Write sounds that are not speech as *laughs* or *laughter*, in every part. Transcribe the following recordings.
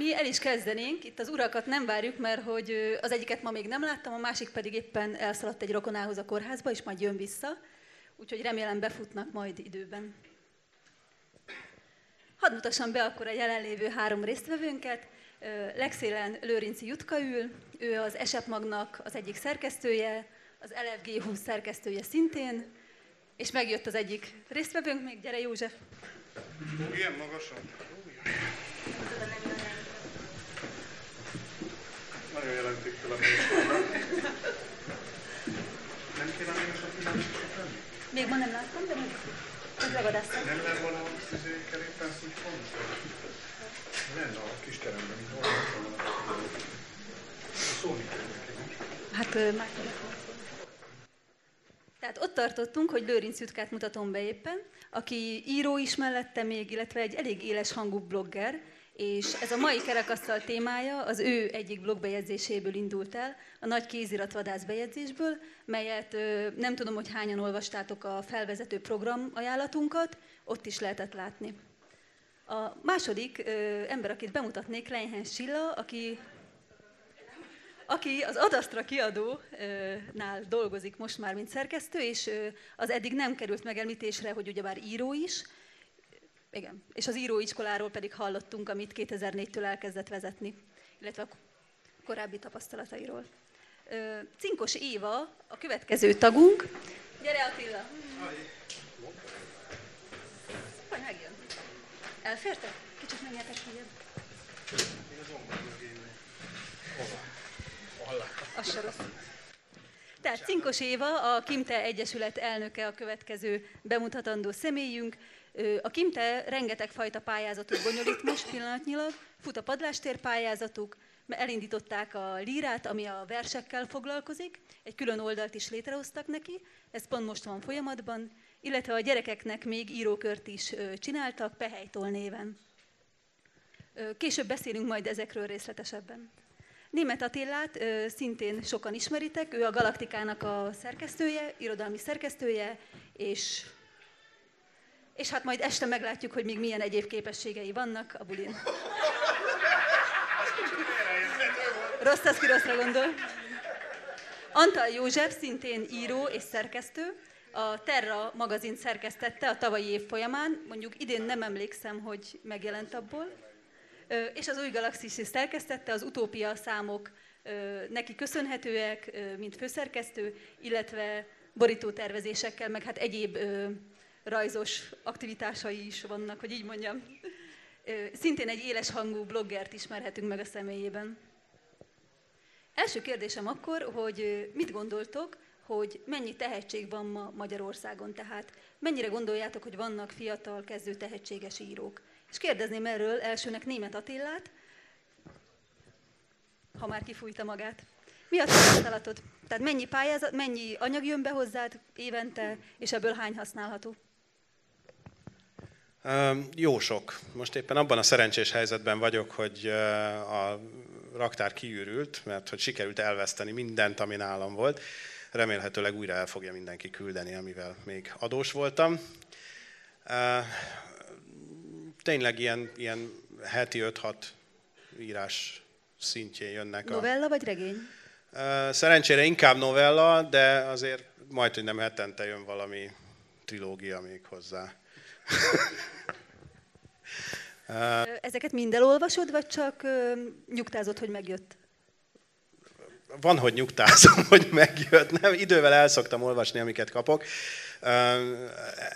Mi el is kezdenénk, itt az urakat nem várjuk, mert hogy az egyiket ma még nem láttam, a másik pedig éppen elszaladt egy rokonához a kórházba, és majd jön vissza, úgyhogy remélem befutnak majd időben. Hadd mutassam be akkor a jelenlévő három résztvevőnket. Legszélen Lőrinci Jutka ül, ő az Esep Magnak az egyik szerkesztője, az LFG 20 szerkesztője szintén, és megjött az egyik résztvevőnk még, gyere József! Ilyen magasan? Nagyon jelentik fel a Nem kéne még sok Még ma nem láttam, de még megragadásztam. Nem lenne volna a kerékpár úgy? Nem, a kis teremben, mint hol Szólni kell neki, Hát már tehát ott tartottunk, hogy Lőrinc Jutkát mutatom be éppen, aki író is mellette még, illetve egy elég éles hangú blogger, és ez a mai kerekasztal témája az ő egyik blogbejegyzéséből indult el, a nagy kézirat vadász bejegyzésből, melyet nem tudom, hogy hányan olvastátok a felvezető program ajánlatunkat, ott is lehetett látni. A második ember, akit bemutatnék, Leinhens Silla, aki aki az Adastra kiadónál dolgozik most már, mint szerkesztő, és az eddig nem került megemlítésre, hogy ugyebár író is, igen, és az íróiskoláról pedig hallottunk, amit 2004-től elkezdett vezetni, illetve a korábbi tapasztalatairól. Cinkos Éva, a következő tagunk. Gyere Attila! Hogy megjön. Elfértek? Kicsit menjetek helyet. Az se rossz. Tehát Cinkos Éva, a Kimte Egyesület elnöke a következő bemutatandó személyünk. A Kimte rengeteg fajta pályázatot bonyolít most pillanatnyilag, fut a padlástér pályázatuk, elindították a lírát, ami a versekkel foglalkozik, egy külön oldalt is létrehoztak neki, ez pont most van folyamatban, illetve a gyerekeknek még írókört is csináltak, Pehelytól néven. Később beszélünk majd ezekről részletesebben. Német Attillát szintén sokan ismeritek, ő a Galaktikának a szerkesztője, irodalmi szerkesztője, és, és hát majd este meglátjuk, hogy még milyen egyéb képességei vannak a bulin. Rossz az ki rosszra gondol. Antal József szintén író és szerkesztő, a Terra magazint szerkesztette a tavalyi év folyamán, mondjuk idén nem emlékszem, hogy megjelent abból, és az új galaxis is szerkesztette, az utópia számok neki köszönhetőek, mint főszerkesztő, illetve borító tervezésekkel, meg hát egyéb rajzos aktivitásai is vannak, hogy így mondjam. Szintén egy éles hangú bloggert ismerhetünk meg a személyében. Első kérdésem akkor, hogy mit gondoltok, hogy mennyi tehetség van ma Magyarországon, tehát mennyire gondoljátok, hogy vannak fiatal, kezdő tehetséges írók? És kérdezném erről elsőnek német Attillát, ha már kifújta magát. Mi a tapasztalatod? Tehát mennyi pályázat, mennyi anyag jön be hozzád évente, és ebből hány használható? Jó sok. Most éppen abban a szerencsés helyzetben vagyok, hogy a raktár kiürült, mert hogy sikerült elveszteni mindent, ami nálam volt. Remélhetőleg újra el fogja mindenki küldeni, amivel még adós voltam tényleg ilyen, ilyen heti 5-6 írás szintjén jönnek. Novella a... vagy regény? Szerencsére inkább novella, de azért majd, hogy nem hetente jön valami trilógia még hozzá. Ezeket mind elolvasod, vagy csak nyugtázott, hogy megjött? Van, hogy nyugtázom, *laughs* hogy megjött. Nem, idővel el szoktam olvasni, amiket kapok.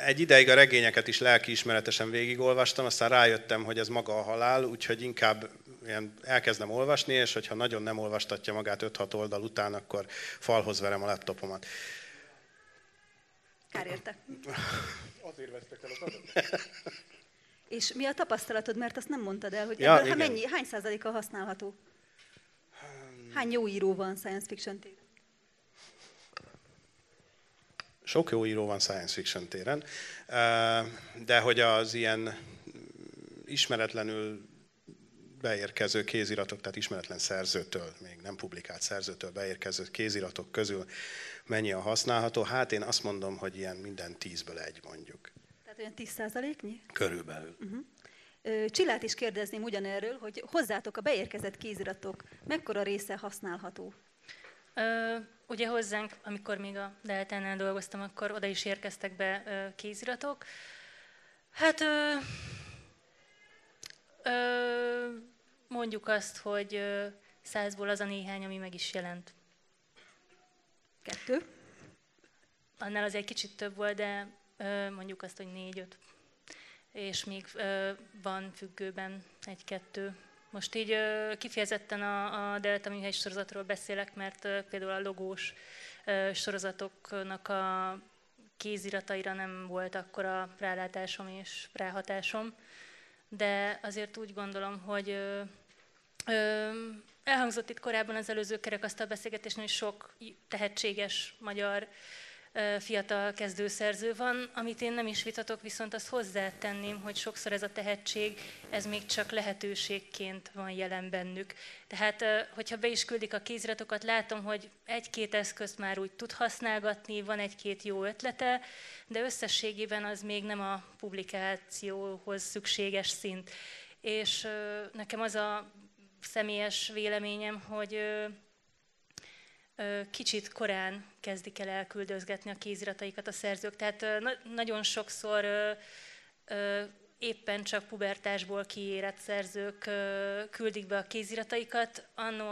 Egy ideig a regényeket is lelkiismeretesen végigolvastam, aztán rájöttem, hogy ez maga a halál, úgyhogy inkább ilyen elkezdem olvasni, és hogyha nagyon nem olvastatja magát 5-6 oldal után, akkor falhoz verem a laptopomat. Kár érte. *laughs* Azért vesztek el az adatot. És mi a tapasztalatod, mert azt nem mondtad el, hogy ja, ebből, mennyi, hány százaléka használható? Hány jó író van science fiction téren? Sok jó író van science fiction téren, de hogy az ilyen ismeretlenül beérkező kéziratok, tehát ismeretlen szerzőtől, még nem publikált szerzőtől beérkező kéziratok közül mennyi a használható? Hát én azt mondom, hogy ilyen minden tízből egy mondjuk. Tehát olyan 10 százaléknyi? Körülbelül. Uh-huh. Csillát is kérdezném ugyanerről, hogy hozzátok a beérkezett kéziratok mekkora része használható? Ö, ugye hozzánk, amikor még a Deltánál dolgoztam, akkor oda is érkeztek be ö, kéziratok. Hát ö, ö, mondjuk azt, hogy százból az a néhány, ami meg is jelent. Kettő. Annál az egy kicsit több volt, de mondjuk azt, hogy négy-öt. És még van függőben egy-kettő. Most így kifejezetten a, a Delta műhely sorozatról beszélek, mert például a logós sorozatoknak a kézirataira nem volt akkora rálátásom és ráhatásom, de azért úgy gondolom, hogy elhangzott itt korábban az előző kerekasztal beszélgetésnél, hogy sok tehetséges magyar fiatal kezdőszerző van, amit én nem is vitatok, viszont azt hozzátenném, hogy sokszor ez a tehetség, ez még csak lehetőségként van jelen bennük. Tehát, hogyha be is küldik a kéziratokat, látom, hogy egy-két eszközt már úgy tud használgatni, van egy-két jó ötlete, de összességében az még nem a publikációhoz szükséges szint. És nekem az a személyes véleményem, hogy kicsit korán kezdik el elküldözgetni a kézirataikat a szerzők. Tehát nagyon sokszor éppen csak pubertásból kiérett szerzők küldik be a kézirataikat. Anno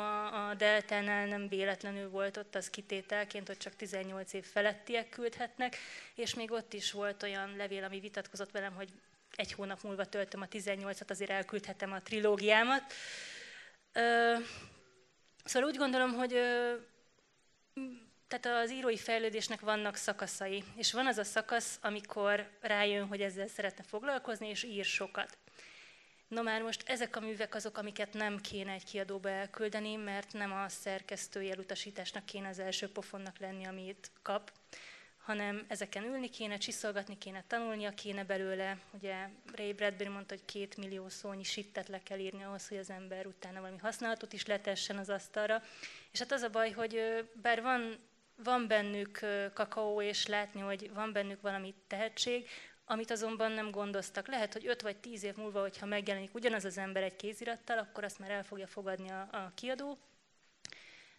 a Deltánál nem véletlenül volt ott az kitételként, hogy csak 18 év felettiek küldhetnek, és még ott is volt olyan levél, ami vitatkozott velem, hogy egy hónap múlva töltöm a 18-at, azért elküldhetem a trilógiámat. Szóval úgy gondolom, hogy tehát az írói fejlődésnek vannak szakaszai, és van az a szakasz, amikor rájön, hogy ezzel szeretne foglalkozni, és ír sokat. No már most ezek a művek azok, amiket nem kéne egy kiadóba elküldeni, mert nem a szerkesztői elutasításnak kéne az első pofonnak lenni, amit kap, hanem ezeken ülni kéne, csiszolgatni kéne, tanulnia kéne belőle. Ugye Ray Bradbury mondta, hogy két millió szónyi sittet le kell írni ahhoz, hogy az ember utána valami használatot is letessen az asztalra. És hát az a baj, hogy bár van, van bennük kakaó, és látni, hogy van bennük valami tehetség, amit azonban nem gondoztak. Lehet, hogy 5 vagy 10 év múlva, hogyha megjelenik ugyanaz az ember egy kézirattal, akkor azt már el fogja fogadni a, a kiadó.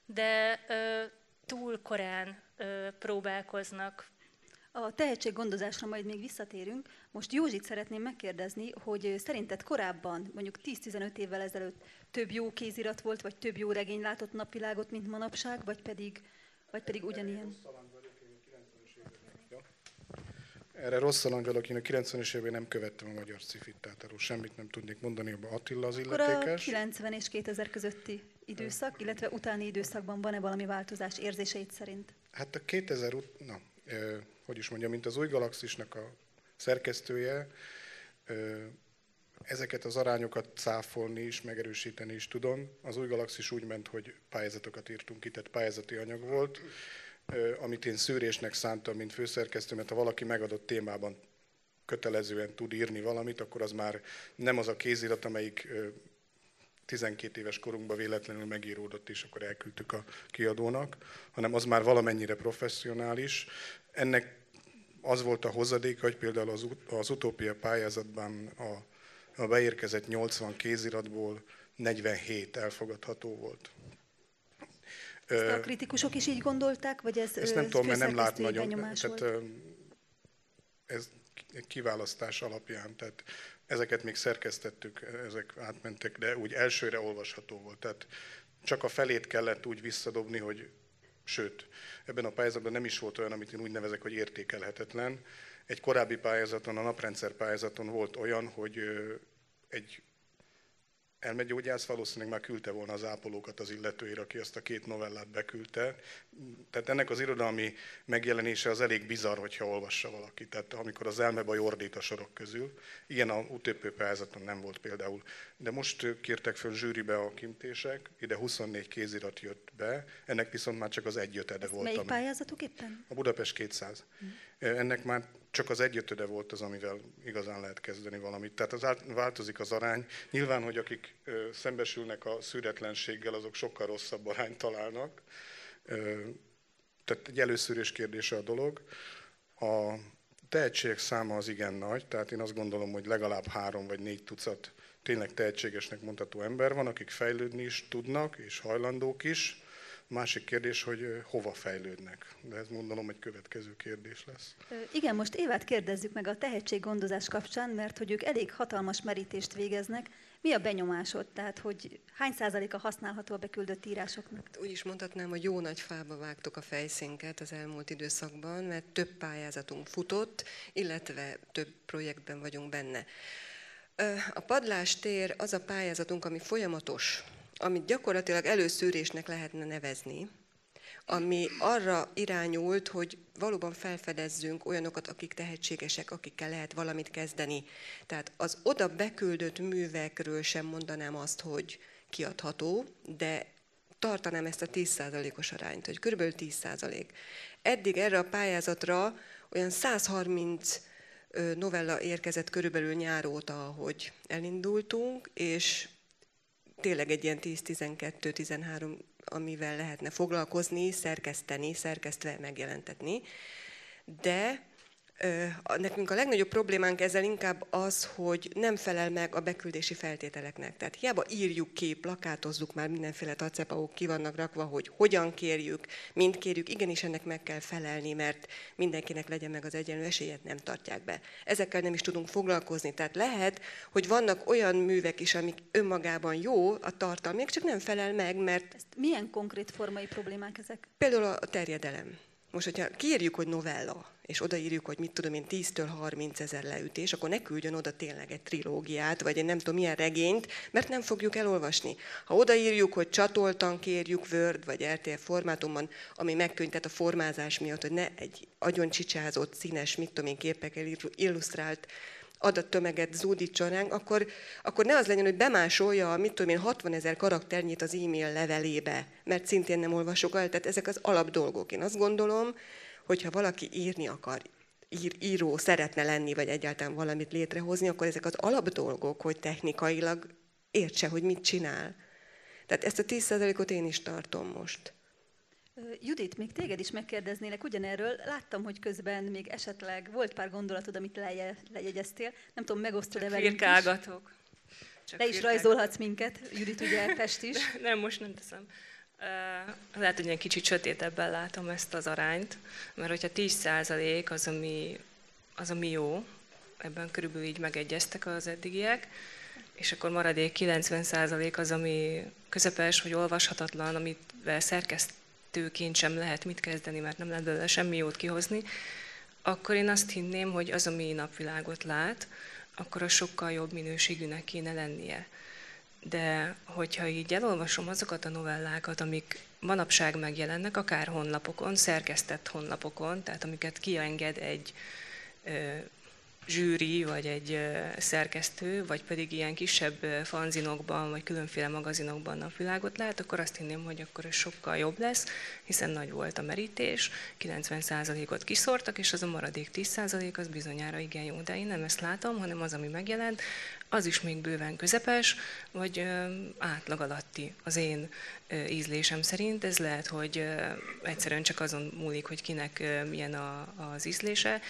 De ö, túl korán ö, próbálkoznak. A tehetséggondozásra majd még visszatérünk. Most Józsit szeretném megkérdezni, hogy szerinted korábban, mondjuk 10-15 évvel ezelőtt több jó kézirat volt, vagy több jó regény látott napvilágot, mint manapság, vagy pedig, vagy pedig ugyanilyen? Erre rossz vagyok, én a 90-es évben nem követtem a magyar cifit, tehát erről semmit nem tudnék mondani, hogy Attila az illetékes. Akkor a 90 és 2000 közötti időszak, illetve utáni időszakban van-e valami változás érzéseit szerint? Hát a 2000, na, hogy is mondjam, mint az új galaxisnak a szerkesztője, ezeket az arányokat cáfolni is, megerősíteni is tudom. Az új galaxis úgy ment, hogy pályázatokat írtunk ki, tehát pályázati anyag volt, amit én szűrésnek szántam, mint főszerkesztő, mert ha valaki megadott témában kötelezően tud írni valamit, akkor az már nem az a kézirat, amelyik 12 éves korunkban véletlenül megíródott, és akkor elküldtük a kiadónak, hanem az már valamennyire professzionális. Ennek az volt a hozadéka, hogy például az, az utópia pályázatban a, a beérkezett 80 kéziratból 47 elfogadható volt. Ezt a kritikusok is így gondolták, vagy ez Ezt nem tudom, mert nem lát nagyon. Tehát, ez kiválasztás alapján, tehát ezeket még szerkesztettük, ezek átmentek, de úgy elsőre olvasható volt. Tehát csak a felét kellett úgy visszadobni, hogy sőt, ebben a pályázatban nem is volt olyan, amit én úgy nevezek, hogy értékelhetetlen. Egy korábbi pályázaton, a naprendszer pályázaton volt olyan, hogy egy elmegyógyász valószínűleg már küldte volna az ápolókat az illetőért, aki azt a két novellát beküldte. Tehát ennek az irodalmi megjelenése az elég bizarr, hogyha olvassa valaki. Tehát amikor az elmebaj ordít a sorok közül. Ilyen a UTP pályázaton nem volt például. De most kértek föl zsűribe a kintések, ide 24 kézirat jött be, ennek viszont már csak az egyötede volt. Melyik ami... pályázatok éppen? A Budapest 200. Hmm. Ennek már csak az egyötöde volt az, amivel igazán lehet kezdeni valamit. Tehát az változik az arány. Nyilván, hogy akik szembesülnek a szűretlenséggel, azok sokkal rosszabb arányt találnak. Tehát egy előszűrés kérdése a dolog. A, tehetségek száma az igen nagy, tehát én azt gondolom, hogy legalább három vagy négy tucat tényleg tehetségesnek mondható ember van, akik fejlődni is tudnak, és hajlandók is. Másik kérdés, hogy hova fejlődnek. De ez mondom, egy következő kérdés lesz. Igen, most Évát kérdezzük meg a tehetséggondozás kapcsán, mert hogy ők elég hatalmas merítést végeznek. Mi a benyomásod? Tehát, hogy hány százaléka használható a beküldött írásoknak? Úgy is mondhatnám, hogy jó nagy fába vágtok a fejszénket az elmúlt időszakban, mert több pályázatunk futott, illetve több projektben vagyunk benne. A padlástér az a pályázatunk, ami folyamatos, amit gyakorlatilag előszűrésnek lehetne nevezni, ami arra irányult, hogy valóban felfedezzünk olyanokat, akik tehetségesek, akikkel lehet valamit kezdeni. Tehát az oda beküldött művekről sem mondanám azt, hogy kiadható, de tartanám ezt a 10%-os arányt, hogy kb. 10%. Eddig erre a pályázatra olyan 130 novella érkezett körülbelül nyár óta, ahogy elindultunk, és tényleg egy ilyen 10-12-13, amivel lehetne foglalkozni, szerkeszteni, szerkesztve megjelentetni. De Nekünk a legnagyobb problémánk ezzel inkább az, hogy nem felel meg a beküldési feltételeknek. Tehát hiába írjuk ki, plakátozzuk már mindenféle tacepaok ki vannak rakva, hogy hogyan kérjük, mint kérjük, igenis ennek meg kell felelni, mert mindenkinek legyen meg az egyenlő esélyet, nem tartják be. Ezekkel nem is tudunk foglalkozni. Tehát lehet, hogy vannak olyan művek is, amik önmagában jó a tartalmi, csak nem felel meg, mert... Ezt milyen konkrét formai problémák ezek? Például a terjedelem. Most, hogyha kiírjuk, hogy novella, és odaírjuk, hogy mit tudom én, 10-től 30 ezer leütés, akkor ne küldjön oda tényleg egy trilógiát, vagy egy nem tudom milyen regényt, mert nem fogjuk elolvasni. Ha odaírjuk, hogy csatoltan kérjük Word vagy RTF formátumban, ami megkönnyített a formázás miatt, hogy ne egy agyon csicsázott, színes, mit tudom én, képekkel illusztrált adattömeget zúdítson ránk, akkor, akkor ne az legyen, hogy bemásolja mit tudom én, 60 ezer karakternyit az e-mail levelébe, mert szintén nem olvasok el. Tehát ezek az alap dolgok. Én azt gondolom, hogyha valaki írni akar, ír, író szeretne lenni, vagy egyáltalán valamit létrehozni, akkor ezek az alap dolgok, hogy technikailag értse, hogy mit csinál. Tehát ezt a 10%-ot én is tartom most. Judit, még téged is megkérdeznélek ugyanerről. Láttam, hogy közben még esetleg volt pár gondolatod, amit leje, lejegyeztél. Nem tudom, megosztod-e velünk is? Csak Te is rajzolhatsz minket, Judit ugye *laughs* Pest is. nem, most nem teszem. Lehet, hogy egy kicsit sötétebben látom ezt az arányt, mert hogyha 10% az, ami, az, ami jó, ebben körülbelül így megegyeztek az eddigiek, és akkor maradék 90% az, ami közepes vagy olvashatatlan, amit szerkesztőként sem lehet mit kezdeni, mert nem lehet belőle semmi jót kihozni, akkor én azt hinném, hogy az, ami napvilágot lát, akkor a sokkal jobb minőségűnek kéne lennie. De hogyha így elolvasom azokat a novellákat, amik manapság megjelennek, akár honlapokon, szerkesztett honlapokon, tehát amiket kienged egy zsűri, vagy egy szerkesztő, vagy pedig ilyen kisebb fanzinokban, vagy különféle magazinokban napvilágot lát, akkor azt hinném, hogy akkor ez sokkal jobb lesz, hiszen nagy volt a merítés, 90%-ot kiszortak, és az a maradék 10% az bizonyára igen jó. De én nem ezt látom, hanem az, ami megjelent, az is még bőven közepes, vagy átlag alatti az én ízlésem szerint. Ez lehet, hogy egyszerűen csak azon múlik, hogy kinek milyen az ízlése,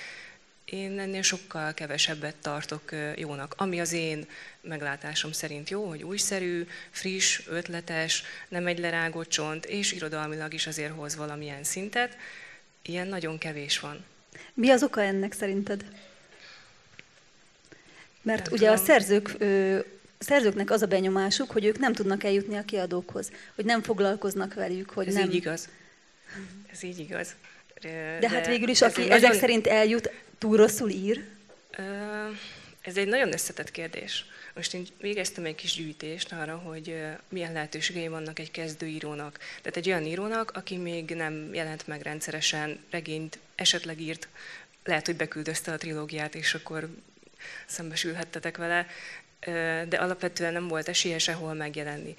én ennél sokkal kevesebbet tartok jónak. Ami az én meglátásom szerint jó, hogy újszerű, friss, ötletes, nem egy lerágott csont, és irodalmilag is azért hoz valamilyen szintet. Ilyen nagyon kevés van. Mi az oka ennek szerinted? Mert nem ugye tudom. a szerzők, ö, a szerzőknek az a benyomásuk, hogy ők nem tudnak eljutni a kiadókhoz, hogy nem foglalkoznak velük, hogy Ez nem... így igaz. Ez így igaz. De, de hát végül is, aki ezek nagyon... szerint eljut, túl rosszul ír? Ez egy nagyon összetett kérdés. Most én végeztem egy kis gyűjtést arra, hogy milyen lehetőségei vannak egy kezdőírónak. Tehát egy olyan írónak, aki még nem jelent meg rendszeresen, regényt esetleg írt, lehet, hogy beküldözte a trilógiát, és akkor szembesülhettetek vele, de alapvetően nem volt esélye sehol megjelenni.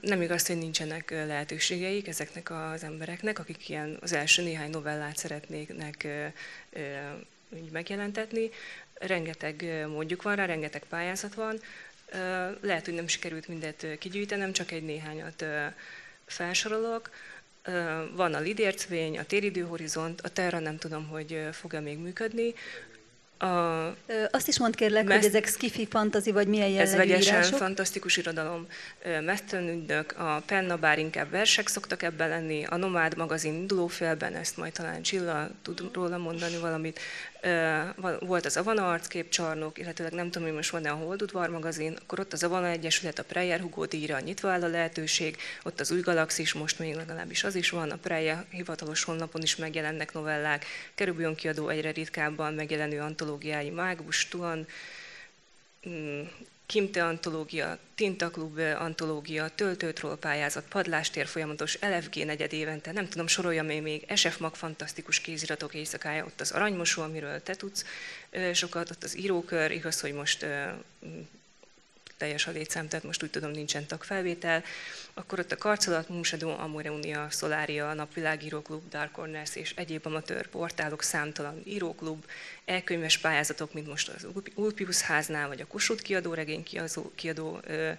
Nem igaz, hogy nincsenek lehetőségeik ezeknek az embereknek, akik ilyen az első néhány novellát szeretnének megjelentetni. Rengeteg mondjuk van rá, rengeteg pályázat van. Lehet, hogy nem sikerült mindet kigyűjtenem, csak egy néhányat felsorolok. Van a lidércvény, a téridőhorizont, a Terra nem tudom, hogy fog-e még működni. A, Azt is mond kérlek, meszt, hogy ezek skifi fantazi, vagy milyen jellegű Ez vegyesen írások? fantasztikus irodalom. Mesztelen ügynök, a Penna bár inkább versek szoktak ebben lenni, a Nomád magazin indulófélben, ezt majd talán Csilla tud róla mondani valamit. Volt az Avana arcképcsarnok, illetőleg nem tudom, hogy most van-e a Holdudvar magazin, akkor ott az Avana Egyesület, a Preyer Hugo díjra nyitva áll a lehetőség, ott az új galaxis, most még legalábbis az is van, a Preyer hivatalos honlapon is megjelennek novellák, Kerübjön kiadó egyre ritkábban megjelenő antológiái, Mágus, Tuan, mm, Kimte antológia, Tinta Klub antológia, Töltőtról pályázat, Padlástér folyamatos, LFG negyed évente, nem tudom, sorolja még még, SF Mag fantasztikus kéziratok éjszakája, ott az Aranymosó, amiről te tudsz sokat, ott az írókör, igaz, hogy most teljes a létszám, tehát most úgy tudom nincsen tagfelvétel, akkor ott a Karcolat, Amoreunia, Solária, Napvilágíróklub, Dark Corners és egyéb amatőr portálok, számtalan íróklub, elkönyves pályázatok, mint most az Ulpius háznál, vagy a Kossuth kiadó regény kiadó, kiadó ö,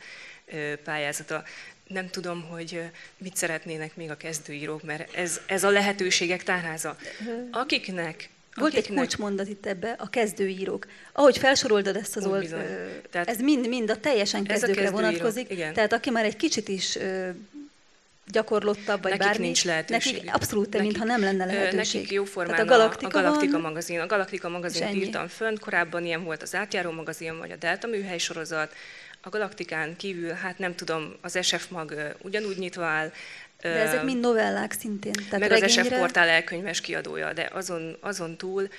ö, pályázata. Nem tudom, hogy mit szeretnének még a kezdőírók, mert ez, ez a lehetőségek tárháza. Akiknek volt egy kulcsmondat itt ebbe, a kezdőírók. Ahogy felsoroldad ezt az old, tehát ez mind-mind a teljesen kezdőkre kezdő vonatkozik. Igen. Tehát aki már egy kicsit is gyakorlottabb, vagy nekik bármi. nincs lehetőség. Nekik abszolút, nekik, mintha nem lenne lehetőség. Nekik formán a Galaktika, a Galaktika van, magazin. A Galaktika magazin írtam fönn, korábban ilyen volt az átjáró magazin, vagy a Delta műhely sorozat. A Galaktikán kívül, hát nem tudom, az SF mag ugyanúgy nyitva áll, de ezek mind novellák szintén. Tehát meg regényre... az SF portál elkönyves kiadója, de azon, azon túl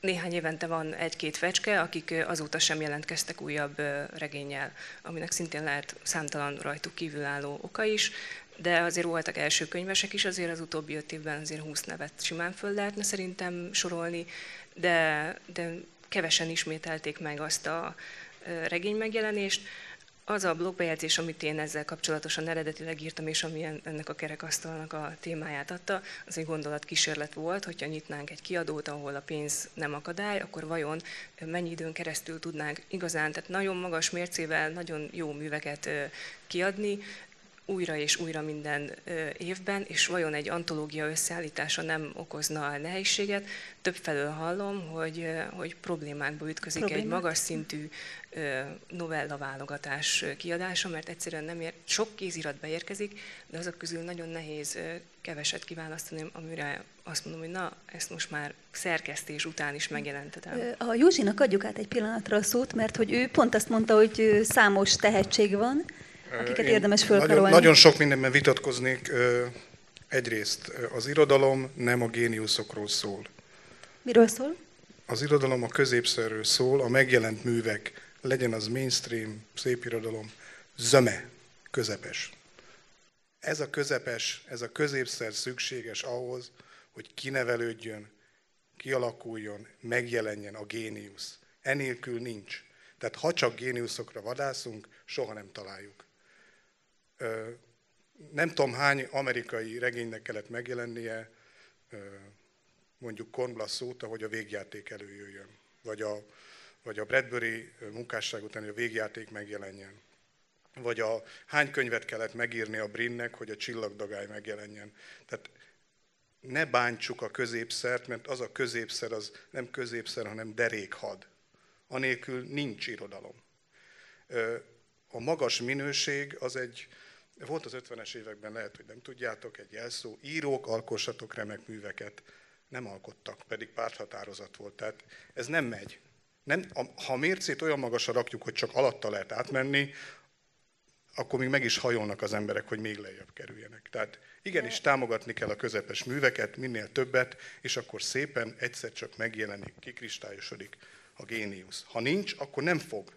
néhány évente van egy-két fecske, akik azóta sem jelentkeztek újabb regényel, aminek szintén lehet számtalan rajtuk kívülálló oka is, de azért voltak első könyvesek is, azért az utóbbi öt évben azért 20 nevet simán föl lehetne szerintem sorolni, de, de kevesen ismételték meg azt a regény megjelenést az a blogbejegyzés, amit én ezzel kapcsolatosan eredetileg írtam, és ami ennek a kerekasztalnak a témáját adta, az egy gondolatkísérlet volt, hogyha nyitnánk egy kiadót, ahol a pénz nem akadály, akkor vajon mennyi időn keresztül tudnánk igazán, tehát nagyon magas mércével nagyon jó műveket kiadni, újra és újra minden évben, és vajon egy antológia összeállítása nem okozna nehézséget. Többfelől hallom, hogy, hogy problémákba ütközik Problémák? egy magas szintű novella válogatás kiadása, mert egyszerűen nem ér, sok kézirat beérkezik, de azok közül nagyon nehéz keveset kiválasztani, amire azt mondom, hogy na, ezt most már szerkesztés után is megjelentetem. A Józsinak adjuk át egy pillanatra a szót, mert hogy ő pont azt mondta, hogy számos tehetség van, akiket Én érdemes fölkarolni. Nagyon, nagyon sok mindenben vitatkoznék. Egyrészt az irodalom nem a géniuszokról szól. Miről szól? Az irodalom a középszerről szól, a megjelent művek, legyen az mainstream, szép irodalom, zöme, közepes. Ez a közepes, ez a középszer szükséges ahhoz, hogy kinevelődjön, kialakuljon, megjelenjen a géniusz. Enélkül nincs. Tehát ha csak géniuszokra vadászunk, soha nem találjuk nem tudom hány amerikai regénynek kellett megjelennie, mondjuk Kornblass óta, hogy a végjáték előjöjjön. Vagy a, vagy a Bradbury munkásság után, hogy a végjáték megjelenjen. Vagy a hány könyvet kellett megírni a Brinnek, hogy a csillagdagály megjelenjen. Tehát ne bántsuk a középszert, mert az a középszer az nem középszer, hanem derékhad. Anélkül nincs irodalom. A magas minőség az egy, volt az 50-es években, lehet, hogy nem tudjátok, egy jelszó, írók, alkossatok remek műveket. Nem alkottak, pedig párthatározat volt. Tehát ez nem megy. Nem, ha a mércét olyan magasra rakjuk, hogy csak alatta lehet átmenni, akkor még meg is hajolnak az emberek, hogy még lejjebb kerüljenek. Tehát igenis támogatni kell a közepes műveket, minél többet, és akkor szépen egyszer csak megjelenik, kikristályosodik a géniusz. Ha nincs, akkor nem fog,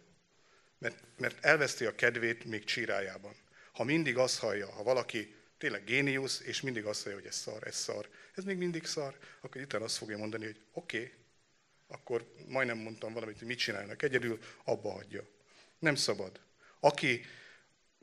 mert, mert elveszti a kedvét még csírájában ha mindig azt hallja, ha valaki tényleg géniusz, és mindig azt hallja, hogy ez szar, ez szar, ez még mindig szar, akkor utána azt fogja mondani, hogy oké, okay, akkor majdnem mondtam valamit, hogy mit csinálnak egyedül, abba hagyja. Nem szabad. Aki,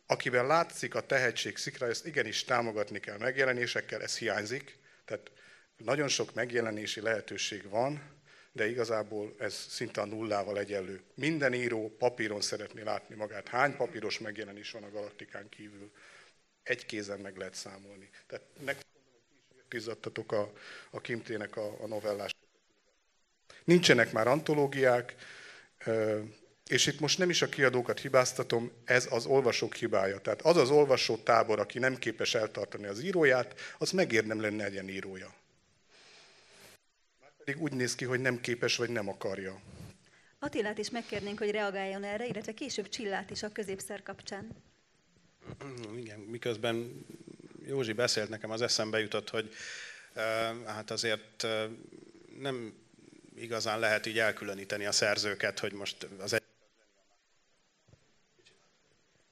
akiben látszik a tehetség szikra, ezt igenis támogatni kell megjelenésekkel, ez hiányzik. Tehát nagyon sok megjelenési lehetőség van, de igazából ez szinte a nullával egyenlő. Minden író papíron szeretné látni magát. Hány papíros megjelenés van a galaktikán kívül? egy kézen meg lehet számolni. Tehát nekem is a, a Kimtének a, a novellás. Nincsenek már antológiák, és itt most nem is a kiadókat hibáztatom, ez az olvasók hibája. Tehát az az olvasó tábor, aki nem képes eltartani az íróját, az megérdem lenne legyen írója. Pedig úgy néz ki, hogy nem képes vagy nem akarja. Attilát is megkérnénk, hogy reagáljon erre, illetve később Csillát is a középszer kapcsán. Igen, miközben Józsi beszélt, nekem az eszembe jutott, hogy hát azért nem igazán lehet így elkülöníteni a szerzőket, hogy most az egy...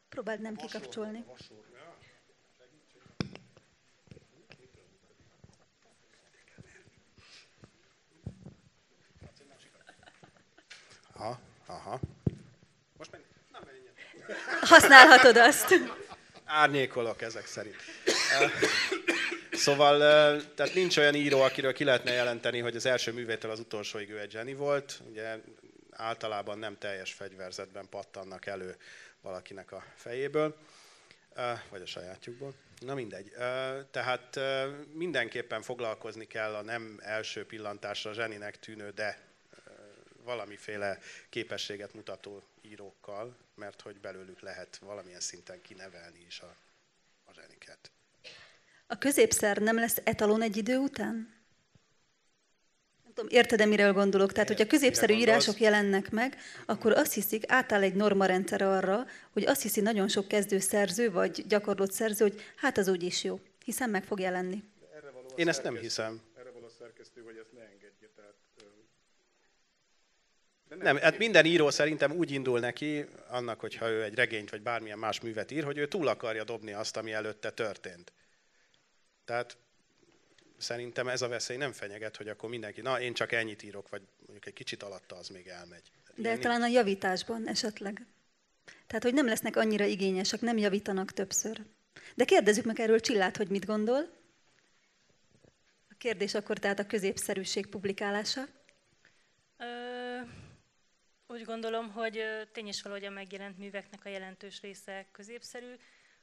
Próbáld nem kikapcsolni. Aha, aha. Most menj. Nem Használhatod azt. Árnyékolok ezek szerint. Szóval, tehát nincs olyan író, akiről ki lehetne jelenteni, hogy az első művétől az utolsóig ő egy zseni volt. Ugye általában nem teljes fegyverzetben pattannak elő valakinek a fejéből, vagy a sajátjukból. Na mindegy. Tehát mindenképpen foglalkozni kell a nem első pillantásra zseninek tűnő, de valamiféle képességet mutató írókkal, mert hogy belőlük lehet valamilyen szinten kinevelni is a, a zseniket. A középszer nem lesz etalon egy idő után? Nem tudom, érted-e, miről gondolok? Tehát, hogyha középszerű írások jelennek meg, akkor azt hiszik, átáll egy normarendszer arra, hogy azt hiszi nagyon sok kezdő szerző, vagy gyakorlott szerző, hogy hát az úgy is jó, hiszen meg fog jelenni. Én ezt nem hiszem. Nem, hát minden író szerintem úgy indul neki, annak, hogyha ő egy regényt vagy bármilyen más művet ír, hogy ő túl akarja dobni azt, ami előtte történt. Tehát szerintem ez a veszély nem fenyeget, hogy akkor mindenki, na én csak ennyit írok, vagy mondjuk egy kicsit alatta az még elmegy. De Ilyen talán a javításban esetleg. Tehát, hogy nem lesznek annyira igényesek, nem javítanak többször. De kérdezzük meg erről Csillát, hogy mit gondol. A kérdés akkor tehát a középszerűség publikálása. Úgy gondolom, hogy tény is valahogy a megjelent műveknek a jelentős része középszerű,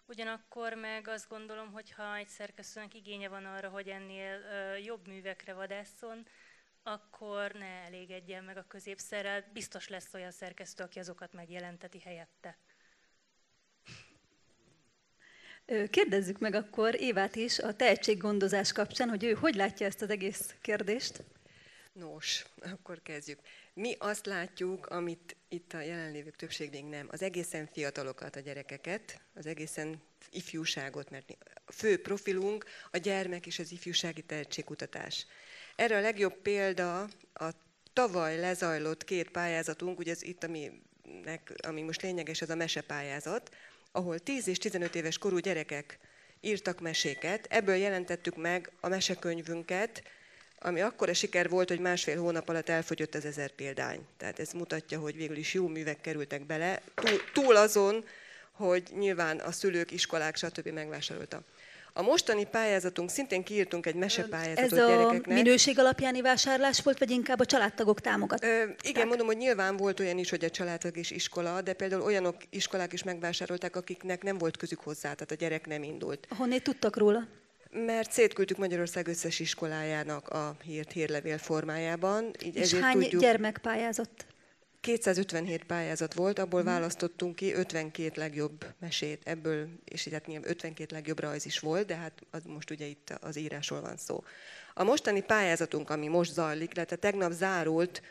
Ugyanakkor meg azt gondolom, hogy ha egy szerkesztőnek igénye van arra, hogy ennél jobb művekre vadászon, akkor ne elégedjen meg a középszerrel. Biztos lesz olyan szerkesztő, aki azokat megjelenteti helyette. Kérdezzük meg akkor Évát is a tehetséggondozás kapcsán, hogy ő hogy látja ezt az egész kérdést. Nos, akkor kezdjük. Mi azt látjuk, amit itt a jelenlévők többség még nem, az egészen fiatalokat, a gyerekeket, az egészen ifjúságot, mert a fő profilunk a gyermek és az ifjúsági tehetségkutatás. Erre a legjobb példa a tavaly lezajlott két pályázatunk, ugye ez itt, ami, ami most lényeges, ez a mesepályázat, ahol 10 és 15 éves korú gyerekek írtak meséket, ebből jelentettük meg a mesekönyvünket, ami akkora siker volt, hogy másfél hónap alatt elfogyott az ezer példány. Tehát ez mutatja, hogy végül is jó művek kerültek bele, túl, túl azon, hogy nyilván a szülők, iskolák, stb. megvásárolta. A mostani pályázatunk, szintén kiírtunk egy mesepályázatot Ez a gyerekeknek. minőség alapjáni vásárlás volt, vagy inkább a családtagok támogat? igen, mondom, hogy nyilván volt olyan is, hogy a családtag és iskola, de például olyanok iskolák is megvásárolták, akiknek nem volt közük hozzá, tehát a gyerek nem indult. Honnét tudtak róla? Mert szétküldtük Magyarország összes iskolájának a hírt hírlevél formájában. Így És ezért hány tudjuk, gyermek pályázott? 257 pályázat volt, abból hmm. választottunk ki 52 legjobb mesét, ebből, és így hát 52 legjobb rajz is volt, de hát az most ugye itt az írásról van szó. A mostani pályázatunk, ami most zajlik, illetve tegnap zárult,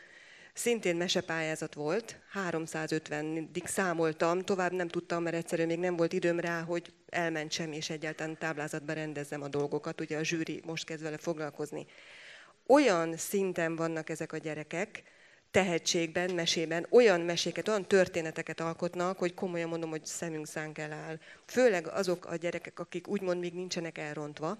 szintén mesepályázat volt, 350-ig számoltam, tovább nem tudtam, mert egyszerűen még nem volt időm rá, hogy elmentsem és egyáltalán táblázatba rendezzem a dolgokat, ugye a zsűri most kezd vele foglalkozni. Olyan szinten vannak ezek a gyerekek, tehetségben, mesében olyan meséket, olyan történeteket alkotnak, hogy komolyan mondom, hogy szemünk szánk eláll. Főleg azok a gyerekek, akik úgymond még nincsenek elrontva,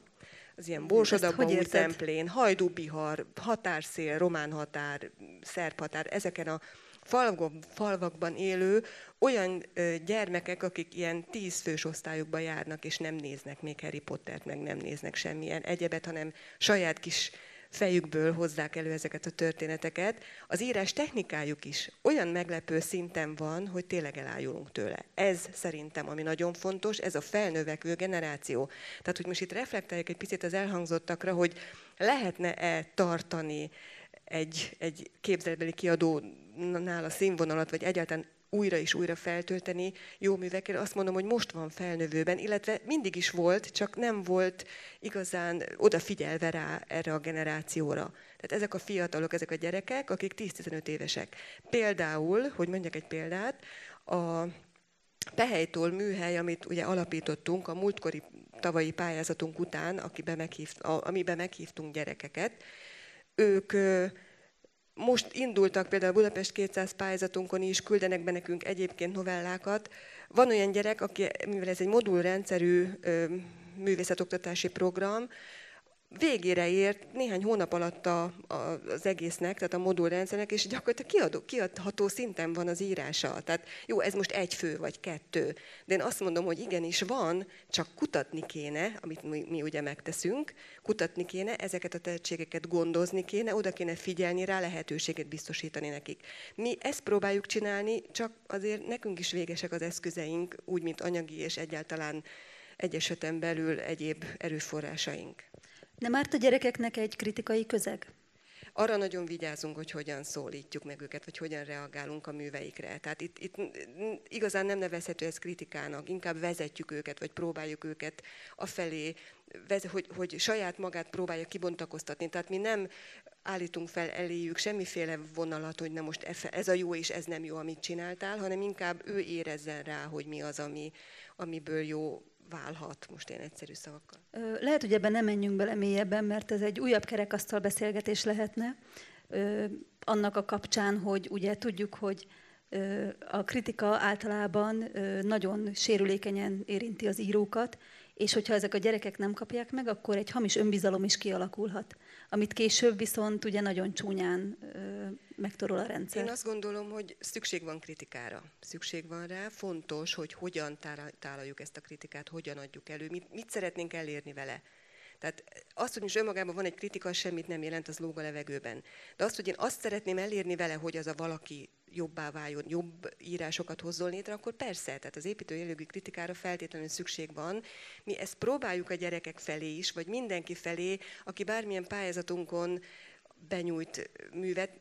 az ilyen Borsodabba, új templén, Hajdú Bihar, határszél, román határ, szerb határ, ezeken a falvakban, falvakban élő olyan gyermekek, akik ilyen tízfős osztályokba járnak, és nem néznek még Harry Pottert, meg nem néznek semmilyen egyebet, hanem saját kis fejükből hozzák elő ezeket a történeteket. Az írás technikájuk is olyan meglepő szinten van, hogy tényleg elájulunk tőle. Ez szerintem, ami nagyon fontos, ez a felnövekvő generáció. Tehát, hogy most itt reflektáljuk egy picit az elhangzottakra, hogy lehetne-e tartani egy, egy képzeletbeli kiadónál a színvonalat, vagy egyáltalán újra és újra feltölteni jó művekkel, azt mondom, hogy most van felnövőben, illetve mindig is volt, csak nem volt igazán odafigyelve rá erre a generációra. Tehát ezek a fiatalok, ezek a gyerekek, akik 10-15 évesek. Például, hogy mondjak egy példát, a Pehelytól műhely, amit ugye alapítottunk a múltkori tavalyi pályázatunk után, akiben meghív, amiben meghívtunk gyerekeket, ők most indultak például Budapest 200 pályázatunkon is, küldenek be nekünk egyébként novellákat. Van olyan gyerek, aki, mivel ez egy modulrendszerű művészetoktatási program, végére ért néhány hónap alatt a, a, az egésznek, tehát a modulrendszernek, és gyakorlatilag kiadó, kiadható szinten van az írása. Tehát jó, ez most egy fő vagy kettő, de én azt mondom, hogy igenis van, csak kutatni kéne, amit mi, mi ugye megteszünk, kutatni kéne, ezeket a tehetségeket gondozni kéne, oda kéne figyelni rá, lehetőséget biztosítani nekik. Mi ezt próbáljuk csinálni, csak azért nekünk is végesek az eszközeink, úgy, mint anyagi és egyáltalán egyeseten belül egyéb erőforrásaink. Nem árt a gyerekeknek egy kritikai közeg? Arra nagyon vigyázunk, hogy hogyan szólítjuk meg őket, vagy hogyan reagálunk a műveikre. Tehát itt, itt igazán nem nevezhető ez kritikának, inkább vezetjük őket, vagy próbáljuk őket afelé, hogy, hogy saját magát próbálja kibontakoztatni. Tehát mi nem állítunk fel eléjük semmiféle vonalat, hogy na most e ez a jó és ez nem jó, amit csináltál, hanem inkább ő érezzen rá, hogy mi az, ami, amiből jó válhat, most én egyszerű szavakkal. Lehet, hogy ebben nem menjünk bele mélyebben, mert ez egy újabb kerekasztal beszélgetés lehetne, annak a kapcsán, hogy ugye tudjuk, hogy a kritika általában nagyon sérülékenyen érinti az írókat, és hogyha ezek a gyerekek nem kapják meg, akkor egy hamis önbizalom is kialakulhat, amit később viszont ugye nagyon csúnyán megtorol a rendszer. Én azt gondolom, hogy szükség van kritikára. Szükség van rá. Fontos, hogy hogyan tálaljuk ezt a kritikát, hogyan adjuk elő, mit, mit szeretnénk elérni vele. Tehát azt, hogy most önmagában van egy kritika, semmit nem jelent, az lóg a levegőben. De azt, hogy én azt szeretném elérni vele, hogy az a valaki jobbá váljon, jobb írásokat hozzon létre, akkor persze, tehát az építőjelögű kritikára feltétlenül szükség van. Mi ezt próbáljuk a gyerekek felé is, vagy mindenki felé, aki bármilyen pályázatunkon benyújt művet.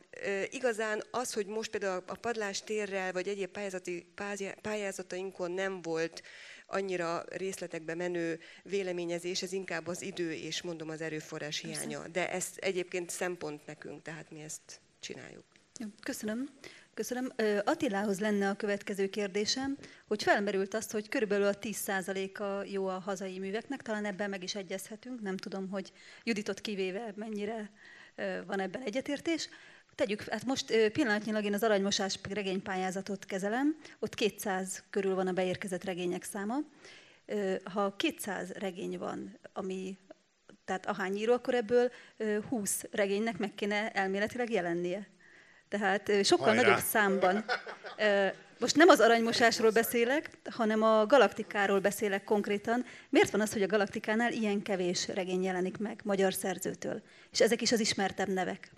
Igazán az, hogy most például a padlás térrel, vagy egyéb pályázati, pályázatainkon nem volt annyira részletekbe menő véleményezés, ez inkább az idő és mondom az erőforrás hiánya. De ez egyébként szempont nekünk, tehát mi ezt csináljuk. Köszönöm. Köszönöm. Attilához lenne a következő kérdésem, hogy felmerült azt, hogy körülbelül a 10%-a jó a hazai műveknek, talán ebben meg is egyezhetünk, nem tudom, hogy Juditot kivéve mennyire van ebben egyetértés. Tegyük, hát most pillanatnyilag én az aranymosás regénypályázatot kezelem, ott 200 körül van a beérkezett regények száma. Ha 200 regény van, ami, tehát ahány író, akkor ebből 20 regénynek meg kéne elméletileg jelennie. Tehát sokkal Hajrá. nagyobb számban. Most nem az aranymosásról beszélek, hanem a galaktikáról beszélek konkrétan. Miért van az, hogy a galaktikánál ilyen kevés regény jelenik meg magyar szerzőtől? És ezek is az ismertebb nevek.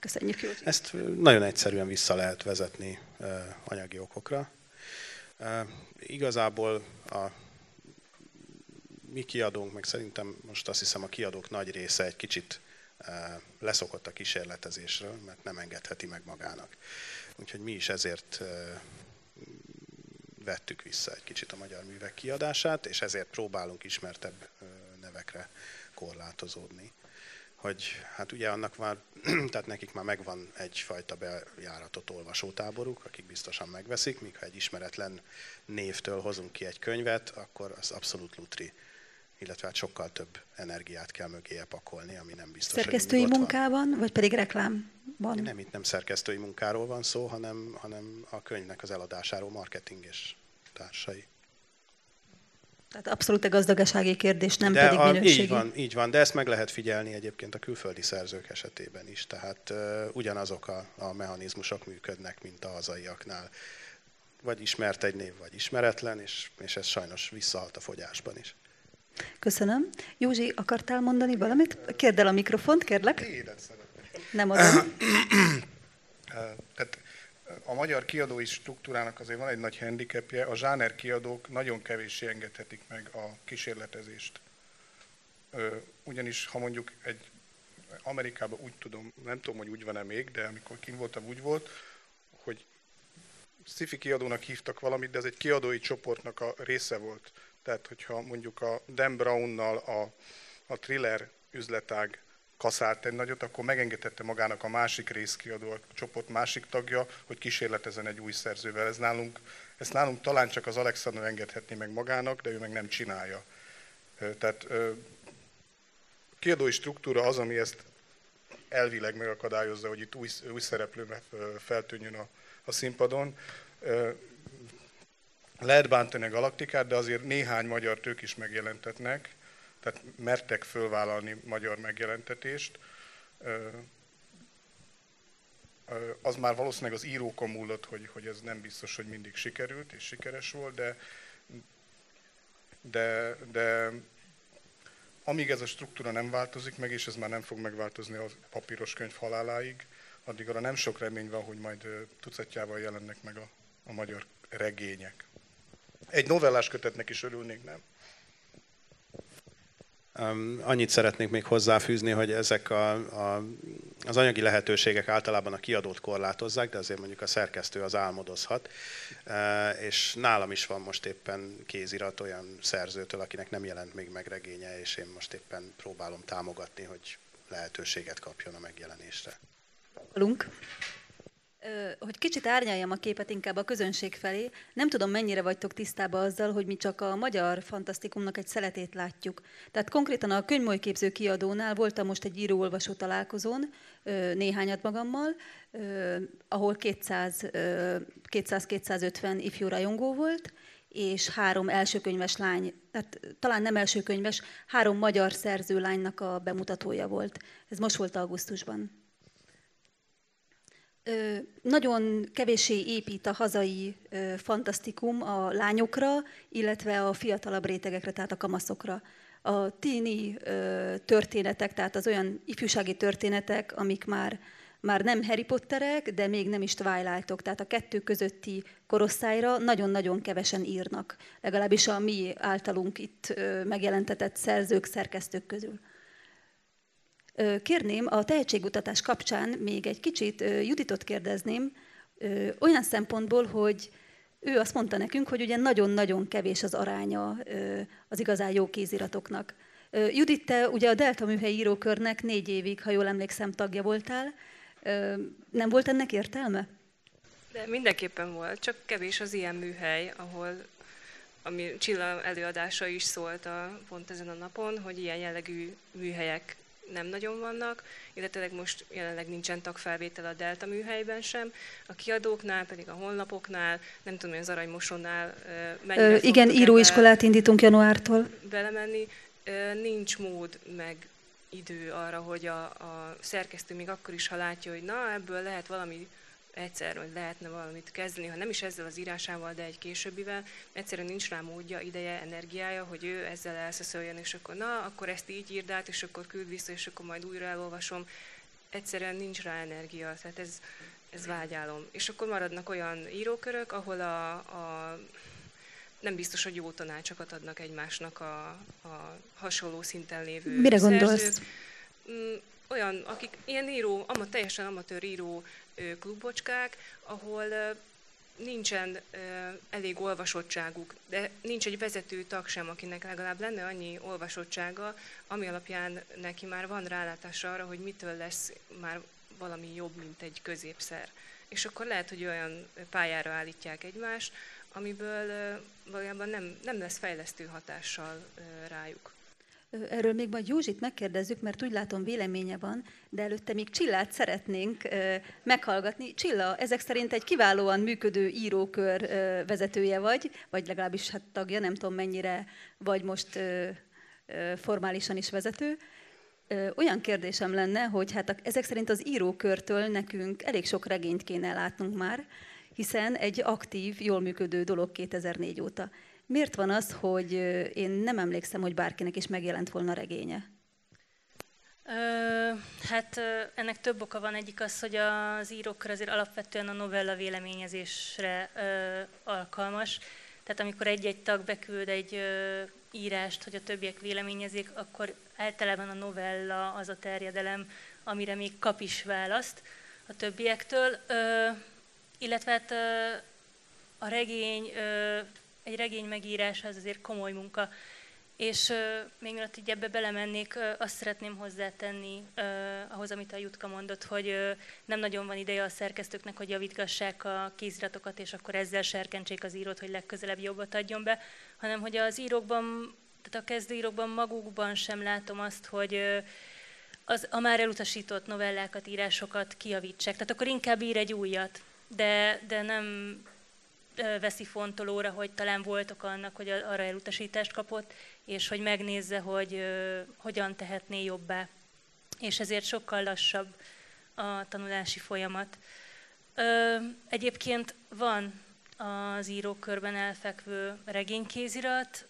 Köszönjük, Józsi. Ezt nagyon egyszerűen vissza lehet vezetni anyagi okokra. Igazából a mi kiadónk, meg szerintem most azt hiszem a kiadók nagy része egy kicsit leszokott a kísérletezésről, mert nem engedheti meg magának. Úgyhogy mi is ezért vettük vissza egy kicsit a magyar művek kiadását, és ezért próbálunk ismertebb nevekre korlátozódni. Hogy hát ugye annak már, *clears throat* tehát nekik már megvan egyfajta bejáratott olvasótáboruk, akik biztosan megveszik, míg ha egy ismeretlen névtől hozunk ki egy könyvet, akkor az abszolút lutri illetve hát sokkal több energiát kell mögéje pakolni, ami nem biztos, Szerkesztői hogy munkában, van. vagy pedig reklámban? Nem, itt nem szerkesztői munkáról van szó, hanem, hanem a könyvnek az eladásáról, marketing és társai. Tehát abszolút a gazdasági kérdés, nem de pedig a, minőségi. Így van, így van, de ezt meg lehet figyelni egyébként a külföldi szerzők esetében is. Tehát uh, ugyanazok a, a mechanizmusok működnek, mint a hazaiaknál. Vagy ismert egy név, vagy ismeretlen, és, és ez sajnos visszahalt a fogyásban is. Köszönöm. Józsi, akartál mondani valamit? Kérd el a mikrofont, kérlek. Élet szeretném. Nem adom. *clears throat* Tehát a magyar kiadói struktúrának azért van egy nagy handicapje, a zsáner kiadók nagyon kevéssé engedhetik meg a kísérletezést. Ugyanis, ha mondjuk egy Amerikában úgy tudom, nem tudom, hogy úgy van-e még, de amikor kint voltam, úgy volt, hogy sci kiadónak hívtak valamit, de ez egy kiadói csoportnak a része volt. Tehát, hogyha mondjuk a Dan Brownnal a, a thriller üzletág kaszált egy nagyot, akkor megengedhette magának a másik részkiadó, a csoport másik tagja, hogy kísérletezzen egy új szerzővel. Ez nálunk, ezt nálunk talán csak az Alexander engedhetné meg magának, de ő meg nem csinálja. Tehát kiadói struktúra az, ami ezt elvileg megakadályozza, hogy itt új, új szereplő feltűnjön a, a színpadon. Lehet bántani a galaktikát, de azért néhány magyar tők is megjelentetnek, tehát mertek fölvállalni magyar megjelentetést. Az már valószínűleg az írókon múlott, hogy, hogy ez nem biztos, hogy mindig sikerült és sikeres volt, de, de, de amíg ez a struktúra nem változik meg, és ez már nem fog megváltozni a papíros könyv haláláig, addig arra nem sok remény van, hogy majd tucatjával jelennek meg a, a magyar regények. Egy novellás kötetnek is örülnék, nem? Annyit szeretnék még hozzáfűzni, hogy ezek a, a, az anyagi lehetőségek általában a kiadót korlátozzák, de azért mondjuk a szerkesztő az álmodozhat. E, és nálam is van most éppen kézirat olyan szerzőtől, akinek nem jelent még meg regénye, és én most éppen próbálom támogatni, hogy lehetőséget kapjon a megjelenésre. Lunk hogy kicsit árnyaljam a képet inkább a közönség felé, nem tudom mennyire vagytok tisztában azzal, hogy mi csak a magyar fantasztikumnak egy szeletét látjuk. Tehát konkrétan a könyvmolyképző kiadónál voltam most egy író-olvasó találkozón, néhányat magammal, ahol 200-250 ifjú rajongó volt, és három elsőkönyves lány, tehát talán nem elsőkönyves, három magyar szerzőlánynak a bemutatója volt. Ez most volt augusztusban nagyon kevéssé épít a hazai fantasztikum a lányokra, illetve a fiatalabb rétegekre, tehát a kamaszokra. A tini történetek, tehát az olyan ifjúsági történetek, amik már, már nem Harry Potterek, de még nem is Twilightok, tehát a kettő közötti korosztályra nagyon-nagyon kevesen írnak, legalábbis a mi általunk itt megjelentetett szerzők, szerkesztők közül. Kérném a tehetségutatás kapcsán még egy kicsit Juditot kérdezném, olyan szempontból, hogy ő azt mondta nekünk, hogy ugye nagyon-nagyon kevés az aránya az igazán jó kéziratoknak. Judit, te ugye a Delta műhely írókörnek négy évig, ha jól emlékszem, tagja voltál. Nem volt ennek értelme? De mindenképpen volt, csak kevés az ilyen műhely, ahol ami Csilla előadása is szólt a, pont ezen a napon, hogy ilyen jellegű műhelyek nem nagyon vannak, illetve most jelenleg nincsen tagfelvétel a Delta műhelyben sem, a kiadóknál, pedig a honlapoknál, nem tudom, hogy az aranymosonnál mennyire Ö, Igen, íróiskolát indítunk januártól. Belemenni, nincs mód meg idő arra, hogy a, a szerkesztő még akkor is, ha látja, hogy na, ebből lehet valami egyszer, hogy lehetne valamit kezdeni, ha nem is ezzel az írásával, de egy későbbivel, egyszerűen nincs rá módja, ideje, energiája, hogy ő ezzel elszeszöljön, és akkor na, akkor ezt így írd át, és akkor küld vissza, és akkor majd újra elolvasom. Egyszerűen nincs rá energia, tehát ez, ez vágyálom. És akkor maradnak olyan írókörök, ahol a, a nem biztos, hogy jó tanácsokat adnak egymásnak a, a hasonló szinten lévő Mire szerzők. gondolsz? Olyan, akik ilyen író, ama, teljesen amatőr író klubocskák, ahol nincsen elég olvasottságuk, de nincs egy vezető tag sem, akinek legalább lenne annyi olvasottsága, ami alapján neki már van rálátása arra, hogy mitől lesz már valami jobb, mint egy középszer. És akkor lehet, hogy olyan pályára állítják egymást, amiből valójában nem, nem lesz fejlesztő hatással rájuk. Erről még majd Józsit megkérdezzük, mert úgy látom véleménye van, de előtte még Csillát szeretnénk meghallgatni. Csilla, ezek szerint egy kiválóan működő írókör vezetője vagy, vagy legalábbis hát tagja, nem tudom mennyire vagy most formálisan is vezető. Olyan kérdésem lenne, hogy hát ezek szerint az írókörtől nekünk elég sok regényt kéne látnunk már, hiszen egy aktív, jól működő dolog 2004 óta. Miért van az, hogy én nem emlékszem, hogy bárkinek is megjelent volna regénye? Ö, hát ennek több oka van. Egyik az, hogy az írókör azért alapvetően a novella véleményezésre ö, alkalmas. Tehát amikor egy-egy tag beküld egy ö, írást, hogy a többiek véleményezik, akkor általában a novella az a terjedelem, amire még kap is választ a többiektől. Ö, illetve hát ö, a regény, ö, egy regény megírása az azért komoly munka. És uh, még mielőtt így ebbe belemennék, uh, azt szeretném hozzátenni uh, ahhoz, amit a Jutka mondott, hogy uh, nem nagyon van ideje a szerkesztőknek, hogy javítgassák a kéziratokat, és akkor ezzel serkentsék az írót, hogy legközelebb jobbat adjon be, hanem hogy az írókban, tehát a kezdőírókban magukban sem látom azt, hogy uh, az, a már elutasított novellákat, írásokat kijavítsák. Tehát akkor inkább ír egy újat, de, de nem veszi fontolóra, hogy talán voltok annak, hogy arra elutasítást kapott, és hogy megnézze, hogy hogyan tehetné jobbá. És ezért sokkal lassabb a tanulási folyamat. Egyébként van az írókörben elfekvő regénykézirat,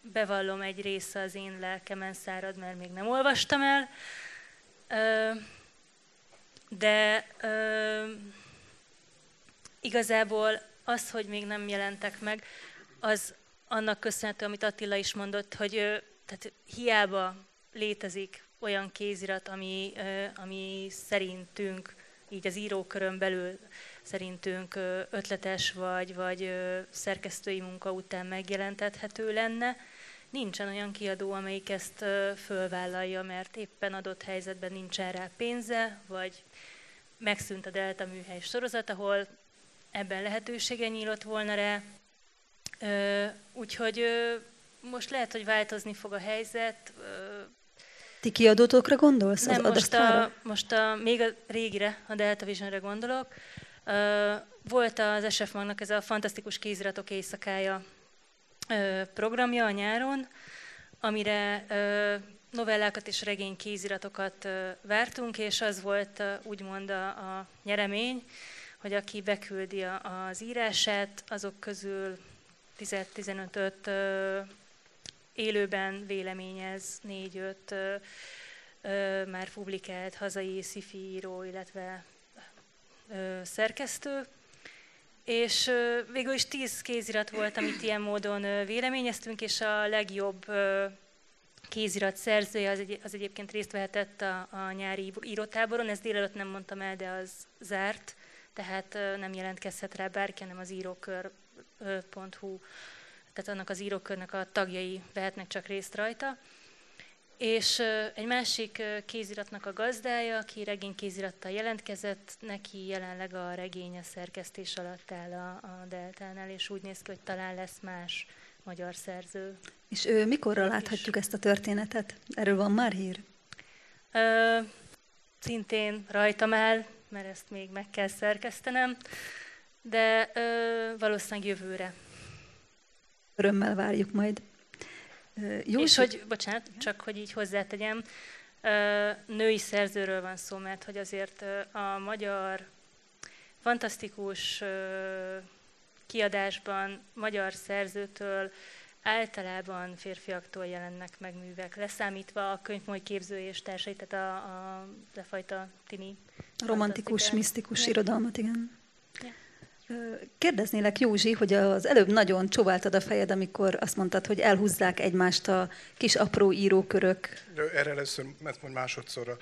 bevallom egy része az én lelkemen szárad, mert még nem olvastam el, de igazából az, hogy még nem jelentek meg, az annak köszönhető, amit Attila is mondott, hogy tehát hiába létezik olyan kézirat, ami, ami szerintünk, így az írókörön belül szerintünk ötletes vagy, vagy szerkesztői munka után megjelentethető lenne, nincsen olyan kiadó, amelyik ezt fölvállalja, mert éppen adott helyzetben nincsen rá pénze, vagy megszűnt a Delta műhely sorozat, ahol ebben lehetősége nyílt volna rá. Úgyhogy most lehet, hogy változni fog a helyzet. Ti kiadótokra gondolsz? Nem, az most, a, most a, még a régire, a Delta Visionre gondolok. Volt az SF Magnak ez a Fantasztikus Kéziratok éjszakája programja a nyáron, amire novellákat és regény kéziratokat vártunk, és az volt úgymond a, a nyeremény, hogy aki beküldi az írását, azok közül 10-15-öt élőben véleményez, 4-5 már publikált hazai sci író, illetve szerkesztő. És végül is 10 kézirat volt, amit ilyen módon véleményeztünk, és a legjobb kézirat szerzője az, egy, az egyébként részt vehetett a, a nyári írótáboron, ezt délelőtt nem mondtam el, de az zárt tehát nem jelentkezhet rá bárki, hanem az írókör.hu, tehát annak az írókörnek a tagjai vehetnek csak részt rajta. És egy másik kéziratnak a gazdája, aki regénykézirattal jelentkezett, neki jelenleg a regény a szerkesztés alatt áll a, a Deltánál, és úgy néz ki, hogy talán lesz más magyar szerző. És ő mikorra láthatjuk ezt a történetet? Erről van már hír? Ö, szintén rajtam áll, mert ezt még meg kell szerkesztenem, de ö, valószínűleg jövőre. Örömmel várjuk majd. Jó, és hogy, bocsánat, csak hogy így hozzátegyem, ö, női szerzőről van szó, mert hogy azért a magyar fantasztikus ö, kiadásban magyar szerzőtől általában férfiaktól jelennek meg művek, leszámítva a könyvmoly képző és társai, tehát a, a lefajta tini. Romantikus, misztikus irodalmat, igen. Kérdeznélek, Józsi, hogy az előbb nagyon csóváltad a fejed, amikor azt mondtad, hogy elhúzzák egymást a kis apró írókörök. Erre először, mert mondj másodszorra.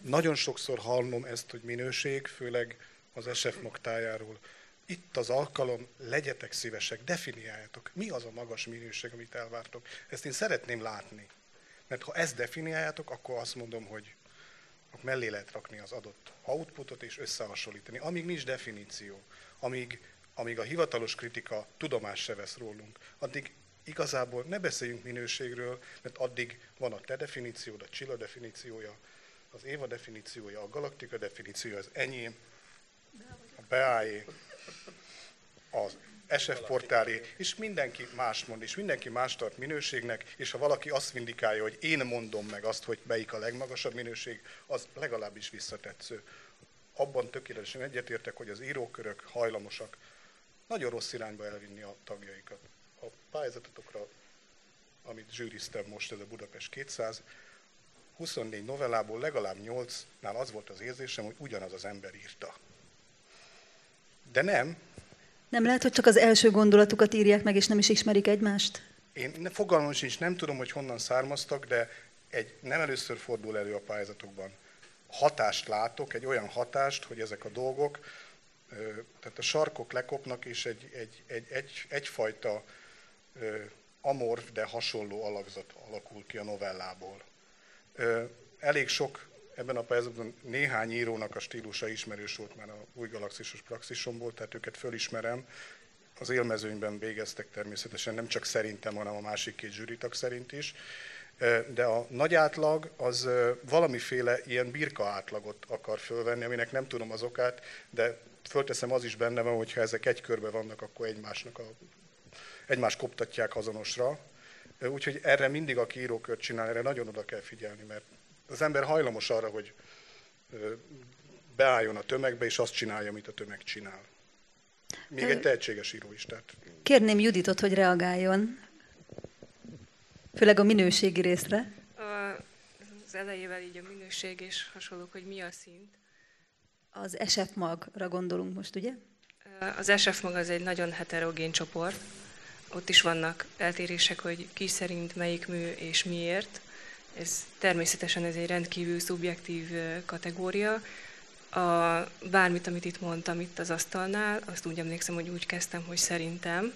Nagyon sokszor hallom ezt, hogy minőség, főleg az SF magtájáról itt az alkalom, legyetek szívesek, definiáljátok, mi az a magas minőség, amit elvártok. Ezt én szeretném látni. Mert ha ezt definiáljátok, akkor azt mondom, hogy mellé lehet rakni az adott outputot és összehasonlítani. Amíg nincs definíció, amíg, amíg a hivatalos kritika tudomás se vesz rólunk, addig igazából ne beszéljünk minőségről, mert addig van a te definíciód, a Csilla definíciója, az Éva definíciója, a Galaktika definíciója, az enyém, a Beáé, az SF portálé, és mindenki más mond, és mindenki más tart minőségnek, és ha valaki azt vindikálja, hogy én mondom meg azt, hogy melyik a legmagasabb minőség, az legalábbis visszatetsző. Abban tökéletesen egyetértek, hogy az írókörök hajlamosak nagyon rossz irányba elvinni a tagjaikat. A pályázatokra, amit zsűriztem most, ez a Budapest 200, 24 novellából legalább 8-nál az volt az érzésem, hogy ugyanaz az ember írta. De nem. Nem lehet, hogy csak az első gondolatukat írják meg, és nem is ismerik egymást? Én fogalmam sincs, nem tudom, hogy honnan származtak, de egy, nem először fordul elő a pályázatokban. Hatást látok, egy olyan hatást, hogy ezek a dolgok, tehát a sarkok lekopnak, és egy, egy, egy, egy, egyfajta amorf, de hasonló alakzat alakul ki a novellából. Elég sok ebben a pályázatban néhány írónak a stílusa ismerős volt már a új galaxisos praxisomból, tehát őket fölismerem. Az élmezőnyben végeztek természetesen, nem csak szerintem, hanem a másik két zsűritak szerint is. De a nagy átlag az valamiféle ilyen birka átlagot akar fölvenni, aminek nem tudom az okát, de fölteszem az is benne van, hogy ha ezek egy körbe vannak, akkor egymásnak a, egymás koptatják azonosra. Úgyhogy erre mindig, aki írókört csinál, erre nagyon oda kell figyelni, mert az ember hajlamos arra, hogy beálljon a tömegbe, és azt csinálja, amit a tömeg csinál. Még egy tehetséges író is. Tehát... Kérném Juditot, hogy reagáljon. Főleg a minőségi részre. Az elejével így a minőség és hasonlók, hogy mi a szint. Az SF magra gondolunk most, ugye? Az SF mag az egy nagyon heterogén csoport. Ott is vannak eltérések, hogy ki szerint melyik mű és miért. Ez természetesen ez egy rendkívül szubjektív kategória. A, bármit, amit itt mondtam itt az asztalnál, azt úgy emlékszem, hogy úgy kezdtem, hogy szerintem.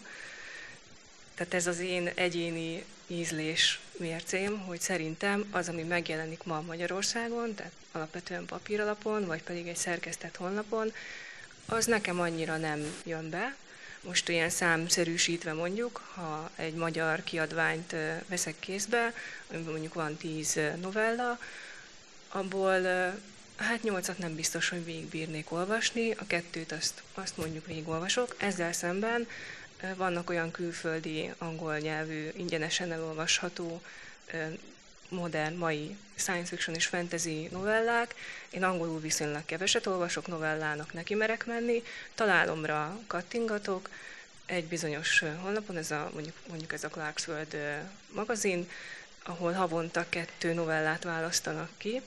Tehát ez az én egyéni ízlés mércém, hogy szerintem az, ami megjelenik ma Magyarországon, tehát alapvetően papíralapon, vagy pedig egy szerkesztett honlapon, az nekem annyira nem jön be, most ilyen számszerűsítve mondjuk, ha egy magyar kiadványt veszek kézbe, amiben mondjuk van tíz novella, abból hát nyolcat nem biztos, hogy végigbírnék olvasni, a kettőt azt, azt mondjuk végigolvasok. Ezzel szemben vannak olyan külföldi, angol nyelvű, ingyenesen elolvasható modern, mai science fiction és fantasy novellák. Én angolul viszonylag keveset olvasok novellának, neki merek menni, találomra kattingatok, egy bizonyos honlapon, ez a, mondjuk, mondjuk ez a Clarksworld magazin, ahol havonta kettő novellát választanak ki.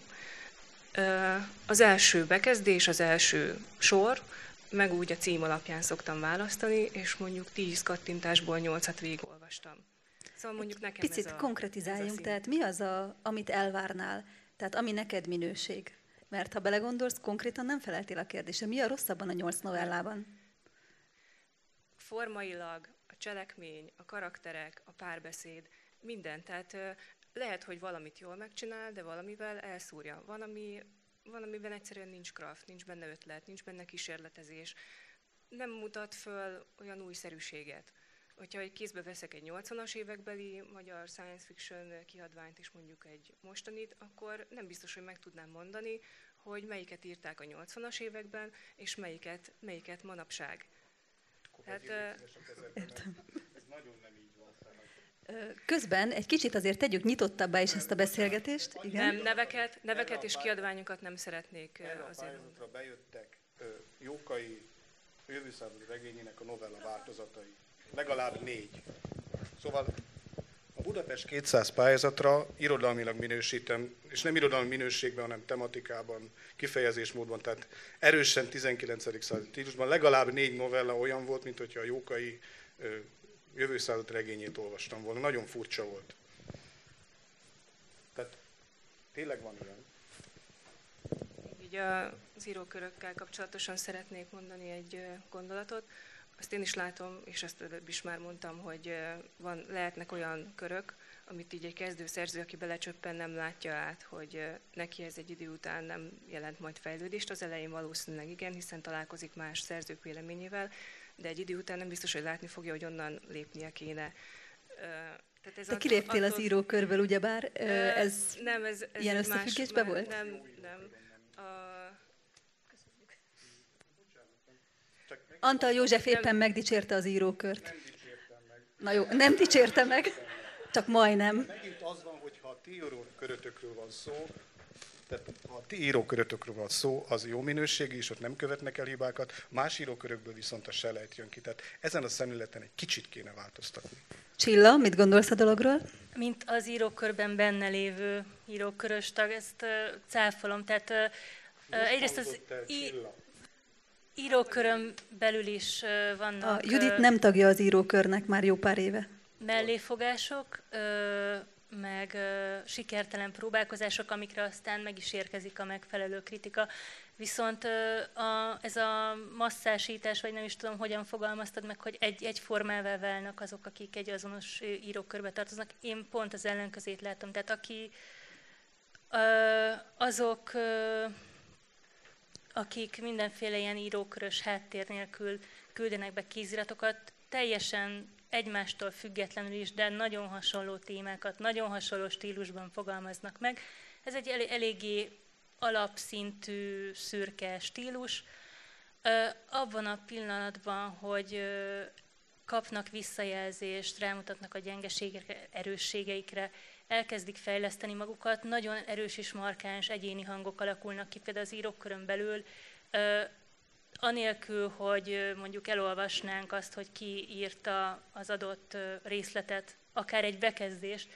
Az első bekezdés, az első sor, meg úgy a cím alapján szoktam választani, és mondjuk tíz kattintásból nyolcat végigolvastam. Szóval mondjuk nekem Picit ez a, konkretizáljunk, ez a tehát mi az, a, amit elvárnál? Tehát ami neked minőség? Mert ha belegondolsz, konkrétan nem feleltél a kérdésre. Mi a rosszabban a nyolc novellában? Formailag, a cselekmény, a karakterek, a párbeszéd, minden. Tehát lehet, hogy valamit jól megcsinál, de valamivel elszúrja. Van, ami, van amiben egyszerűen nincs craft, nincs benne ötlet, nincs benne kísérletezés. Nem mutat föl olyan újszerűséget hogyha egy kézbe veszek egy 80-as évekbeli magyar science fiction kiadványt, és mondjuk egy mostanit, akkor nem biztos, hogy meg tudnám mondani, hogy melyiket írták a 80-as években, és melyiket, melyiket manapság. Tehát, Közben egy kicsit azért tegyük nyitottabbá is ezt a beszélgetést. Igen? Nem, neveket, neveket és kiadványokat nem szeretnék Erre azért. A bejöttek Jókai jövőszázadi regényének a novella változatai legalább négy. Szóval a Budapest 200 pályázatra irodalmilag minősítem, és nem irodalmi minőségben, hanem tematikában, kifejezésmódban, tehát erősen 19. századi stílusban legalább négy novella olyan volt, mint hogyha a Jókai jövő század regényét olvastam volna. Nagyon furcsa volt. Tehát tényleg van ilyen. Így az írókörökkel kapcsolatosan szeretnék mondani egy gondolatot. Azt én is látom, és ezt előbb is már mondtam, hogy van, lehetnek olyan körök, amit így egy kezdő szerző, aki belecsöppen, nem látja át, hogy neki ez egy idő után nem jelent majd fejlődést. Az elején valószínűleg igen, hiszen találkozik más szerzők véleményével, de egy idő után nem biztos, hogy látni fogja, hogy onnan lépnie kéne. Tehát ez Te kiléptél attól, az írókörből, ugyebár? Ez, nem, ez, ez ilyen összefüggésben volt? Nem, nem. A, Antal József éppen megdicsérte az írókört. Na jó, nem dicsérte meg, csak majdnem. Megint az van, hogy ha a ti körötökről van szó, Tehát a ti írókörötökről van szó, az jó minőségi, és ott nem követnek el hibákat, más írókörökből viszont a selejt jön ki. Tehát ezen a szemléleten egy kicsit kéne változtatni. Csilla, mit gondolsz a dologról? Mint az írókörben benne lévő írókörös tag, ezt uh, cáfolom. Tehát uh, egyrészt az í- írókörön belül is vannak... A Judit nem tagja az írókörnek már jó pár éve. Melléfogások, meg sikertelen próbálkozások, amikre aztán meg is érkezik a megfelelő kritika. Viszont a, ez a masszásítás, vagy nem is tudom, hogyan fogalmaztad meg, hogy egy, formává válnak azok, akik egy azonos írókörbe tartoznak. Én pont az ellenközét látom. Tehát aki azok, akik mindenféle ilyen írókörös háttér nélkül küldenek be kéziratokat, teljesen egymástól függetlenül is, de nagyon hasonló témákat, nagyon hasonló stílusban fogalmaznak meg. Ez egy eléggé alapszintű szürke stílus. Abban a pillanatban, hogy kapnak visszajelzést, rámutatnak a gyengeségekre, erősségeikre, elkezdik fejleszteni magukat, nagyon erős és markáns egyéni hangok alakulnak ki, például az írókkörön belül, anélkül, hogy mondjuk elolvasnánk azt, hogy ki írta az adott részletet, akár egy bekezdést,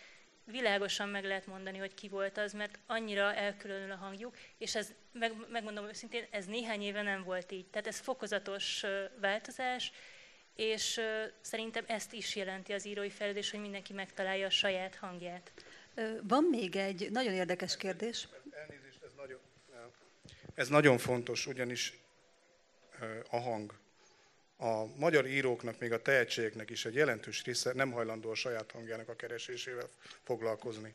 világosan meg lehet mondani, hogy ki volt az, mert annyira elkülönül a hangjuk, és ez, meg, megmondom őszintén, ez néhány éve nem volt így. Tehát ez fokozatos változás, és szerintem ezt is jelenti az írói fejlődés, hogy mindenki megtalálja a saját hangját. Van még egy nagyon érdekes kérdés. Elnézést, ez nagyon, ez nagyon fontos, ugyanis a hang a magyar íróknak, még a tehetségeknek is egy jelentős része nem hajlandó a saját hangjának a keresésével foglalkozni.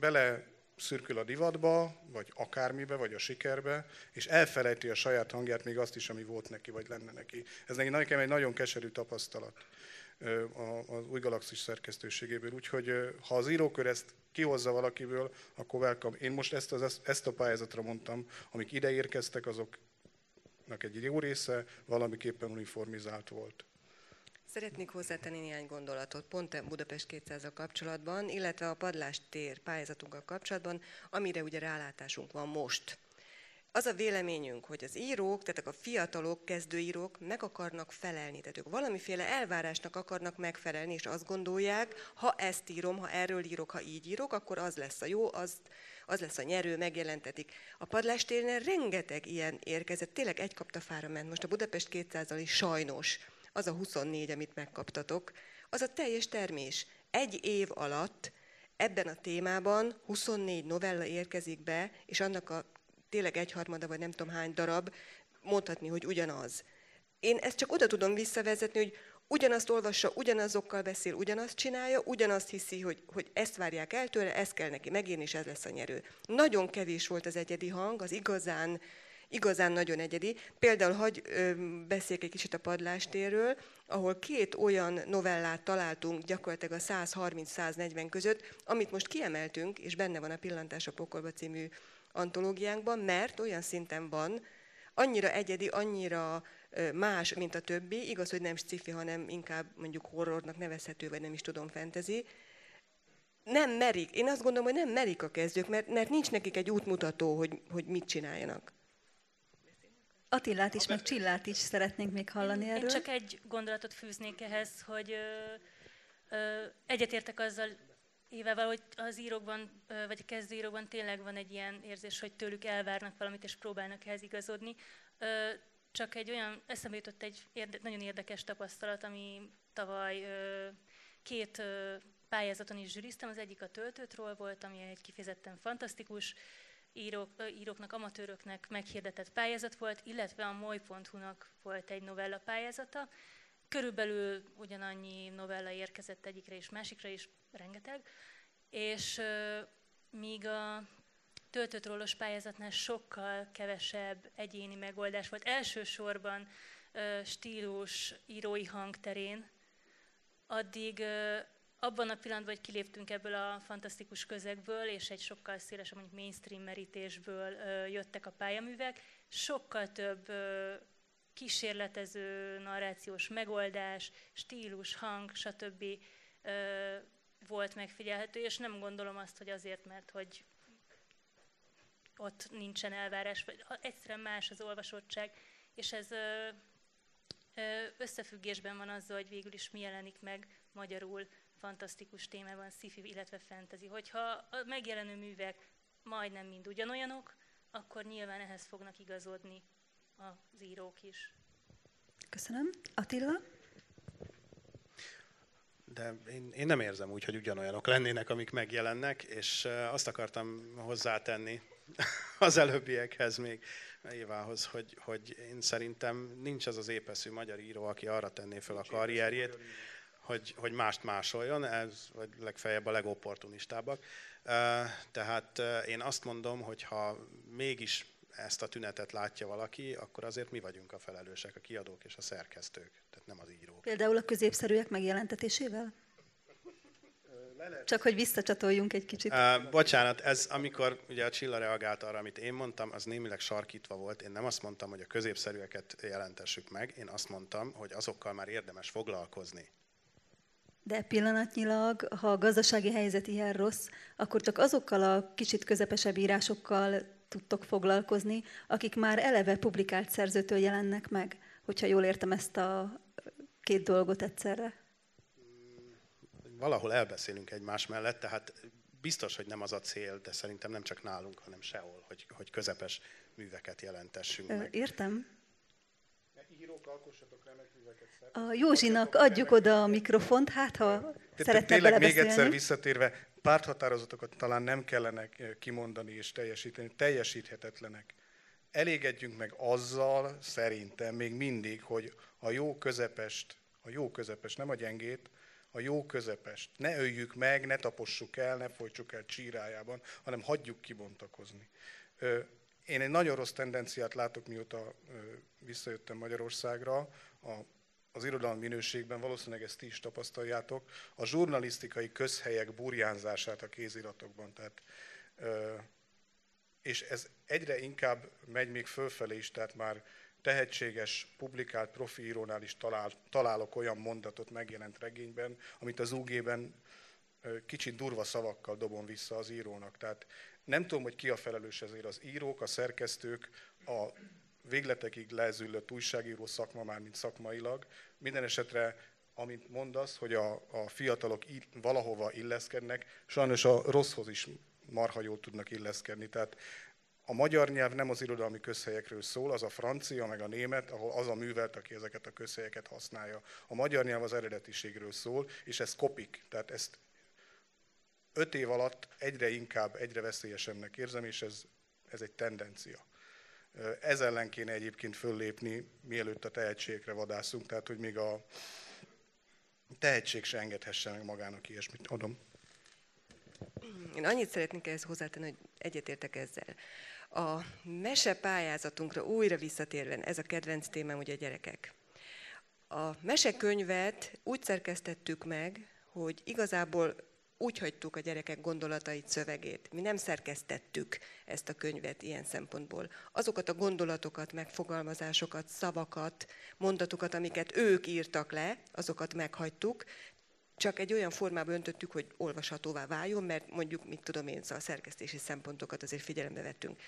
Bele szürkül a divatba, vagy akármibe, vagy a sikerbe, és elfelejti a saját hangját, még azt is, ami volt neki, vagy lenne neki. Ez nekem egy nagyon keserű tapasztalat az új galaxis szerkesztőségéből. Úgyhogy ha az írókör ezt kihozza valakiből, akkor welcome. Én most ezt, az, ezt a pályázatra mondtam, amik ide érkeztek, azok egy jó része valamiképpen uniformizált volt. Szeretnék hozzátenni néhány gondolatot pont a Budapest 200 kapcsolatban, illetve a padlástér pályázatunkkal kapcsolatban, amire ugye rálátásunk van most. Az a véleményünk, hogy az írók, tehát a fiatalok, kezdőírók meg akarnak felelni, tehát ők valamiféle elvárásnak akarnak megfelelni, és azt gondolják, ha ezt írom, ha erről írok, ha így írok, akkor az lesz a jó, az, az lesz a nyerő, megjelentetik. A padlástérnél rengeteg ilyen érkezett, tényleg egy kapta fára ment. Most a Budapest 200 is sajnos, az a 24, amit megkaptatok, az a teljes termés. Egy év alatt ebben a témában 24 novella érkezik be, és annak a tényleg egyharmada, vagy nem tudom hány darab, mondhatni, hogy ugyanaz. Én ezt csak oda tudom visszavezetni, hogy ugyanazt olvassa, ugyanazokkal beszél, ugyanazt csinálja, ugyanazt hiszi, hogy, hogy ezt várják el tőle, ezt kell neki megírni, és ez lesz a nyerő. Nagyon kevés volt az egyedi hang, az igazán, igazán nagyon egyedi. Például hagy beszéljek egy kicsit a padlástérről, ahol két olyan novellát találtunk gyakorlatilag a 130-140 között, amit most kiemeltünk, és benne van a Pillantás a pokolba című antológiánkban, mert olyan szinten van, annyira egyedi, annyira más, mint a többi, igaz, hogy nem sci hanem inkább mondjuk horrornak nevezhető, vagy nem is tudom, fentezi, nem merik, én azt gondolom, hogy nem merik a kezdők, mert, mert nincs nekik egy útmutató, hogy, hogy mit csináljanak. Attilát is, meg Csillát is szeretnénk még hallani erről. Én csak egy gondolatot fűznék ehhez, hogy ö, ö, egyetértek azzal Évevel, hogy az írókban, vagy a kezdőírókban tényleg van egy ilyen érzés, hogy tőlük elvárnak valamit, és próbálnak ehhez igazodni. Csak egy olyan, eszembe jutott egy érde, nagyon érdekes tapasztalat, ami tavaly két pályázaton is zsűriztem. Az egyik a töltőtról volt, ami egy kifejezetten fantasztikus, írók, íróknak, amatőröknek meghirdetett pályázat volt, illetve a moly.hu-nak volt egy novella pályázata. Körülbelül ugyanannyi novella érkezett egyikre és másikra is, rengeteg, és míg a töltött róllos pályázatnál sokkal kevesebb egyéni megoldás volt. Elsősorban stílus, írói hangterén, addig abban a pillanatban, hogy kiléptünk ebből a fantasztikus közegből, és egy sokkal szélesebb, mondjuk mainstream merítésből jöttek a pályaművek, sokkal több kísérletező narrációs megoldás, stílus, hang, stb. volt megfigyelhető, és nem gondolom azt, hogy azért, mert hogy ott nincsen elvárás, vagy egyszerűen más az olvasottság, és ez összefüggésben van azzal, hogy végül is mi jelenik meg magyarul fantasztikus témában, sci-fi, illetve fantasy. Hogyha a megjelenő művek majdnem mind ugyanolyanok, akkor nyilván ehhez fognak igazodni az írók is. Köszönöm. Attila? De én, én nem érzem úgy, hogy ugyanolyanok lennének, amik megjelennek, és azt akartam hozzátenni *laughs* az előbbiekhez még Évához, hogy, hogy én szerintem nincs az az épeszű magyar író, aki arra tenné fel a karrierjét, hogy, hogy mást másoljon, ez vagy legfeljebb a legopportunistábbak. Tehát én azt mondom, hogy ha mégis ezt a tünetet látja valaki, akkor azért mi vagyunk a felelősek, a kiadók és a szerkesztők, tehát nem az írók. Például a középszerűek megjelentetésével? Csak hogy visszacsatoljunk egy kicsit. Uh, bocsánat, ez amikor ugye a Csilla reagált arra, amit én mondtam, az némileg sarkítva volt. Én nem azt mondtam, hogy a középszerűeket jelentessük meg, én azt mondtam, hogy azokkal már érdemes foglalkozni. De pillanatnyilag, ha a gazdasági helyzet ilyen rossz, akkor csak azokkal a kicsit közepesebb írásokkal tudtok foglalkozni, akik már eleve publikált szerzőtől jelennek meg, hogyha jól értem ezt a két dolgot egyszerre. Valahol elbeszélünk egymás mellett, tehát biztos, hogy nem az a cél, de szerintem nem csak nálunk, hanem sehol, hogy, hogy közepes műveket jelentessünk meg. Értem. Írók, alkossatok remek műveket. A Józsinak adjuk oda a mikrofont, hát ha szeretne Tényleg még egyszer visszatérve, párthatározatokat talán nem kellene kimondani és teljesíteni, teljesíthetetlenek. Elégedjünk meg azzal, szerintem még mindig, hogy a jó közepest, a jó közepest, nem a gyengét, a jó közepest. Ne öljük meg, ne tapossuk el, ne folytsuk el csírájában, hanem hagyjuk kibontakozni. Én egy nagyon rossz tendenciát látok, mióta visszajöttem Magyarországra, a az irodalmi minőségben, valószínűleg ezt ti is tapasztaljátok, a zsurnalisztikai közhelyek burjánzását a kéziratokban. Tehát, és ez egyre inkább megy még fölfelé is, tehát már tehetséges, publikált profi írónál is talál, találok olyan mondatot megjelent regényben, amit az UG-ben kicsit durva szavakkal dobom vissza az írónak. Tehát nem tudom, hogy ki a felelős ezért, az írók, a szerkesztők, a végletekig lezüllött újságíró szakma már, mint szakmailag. Minden esetre, amint mondasz, hogy a, a fiatalok valahova illeszkednek, sajnos a rosszhoz is marha jól tudnak illeszkedni. Tehát a magyar nyelv nem az irodalmi közhelyekről szól, az a francia, meg a német, ahol az a művelt, aki ezeket a közhelyeket használja. A magyar nyelv az eredetiségről szól, és ez kopik. Tehát ezt öt év alatt egyre inkább, egyre veszélyesebbnek érzem, és ez, ez egy tendencia. Ez ellen kéne egyébként föllépni, mielőtt a tehetségekre vadászunk, tehát hogy még a tehetség se engedhesse meg magának ilyesmit. Adom. Én annyit szeretnék ehhez hozzátenni, hogy egyetértek ezzel. A mese pályázatunkra újra visszatérve, ez a kedvenc témám ugye a gyerekek. A mesekönyvet úgy szerkesztettük meg, hogy igazából úgy hagytuk a gyerekek gondolatait, szövegét. Mi nem szerkesztettük ezt a könyvet ilyen szempontból. Azokat a gondolatokat, megfogalmazásokat, szavakat, mondatokat, amiket ők írtak le, azokat meghagytuk, csak egy olyan formában öntöttük, hogy olvashatóvá váljon, mert mondjuk, mit tudom én, szóval a szerkesztési szempontokat azért figyelembe vettünk.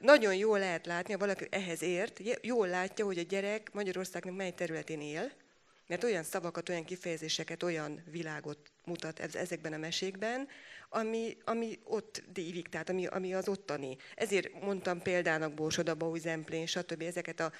Nagyon jól lehet látni, ha valaki ehhez ért, jól látja, hogy a gyerek Magyarországnak mely területén él, mert olyan szavakat, olyan kifejezéseket, olyan világot mutat ezekben a mesékben, ami, ami ott dívik, tehát ami, ami az ottani. Ezért mondtam példának Borsod, Zemplén, stb. ezeket a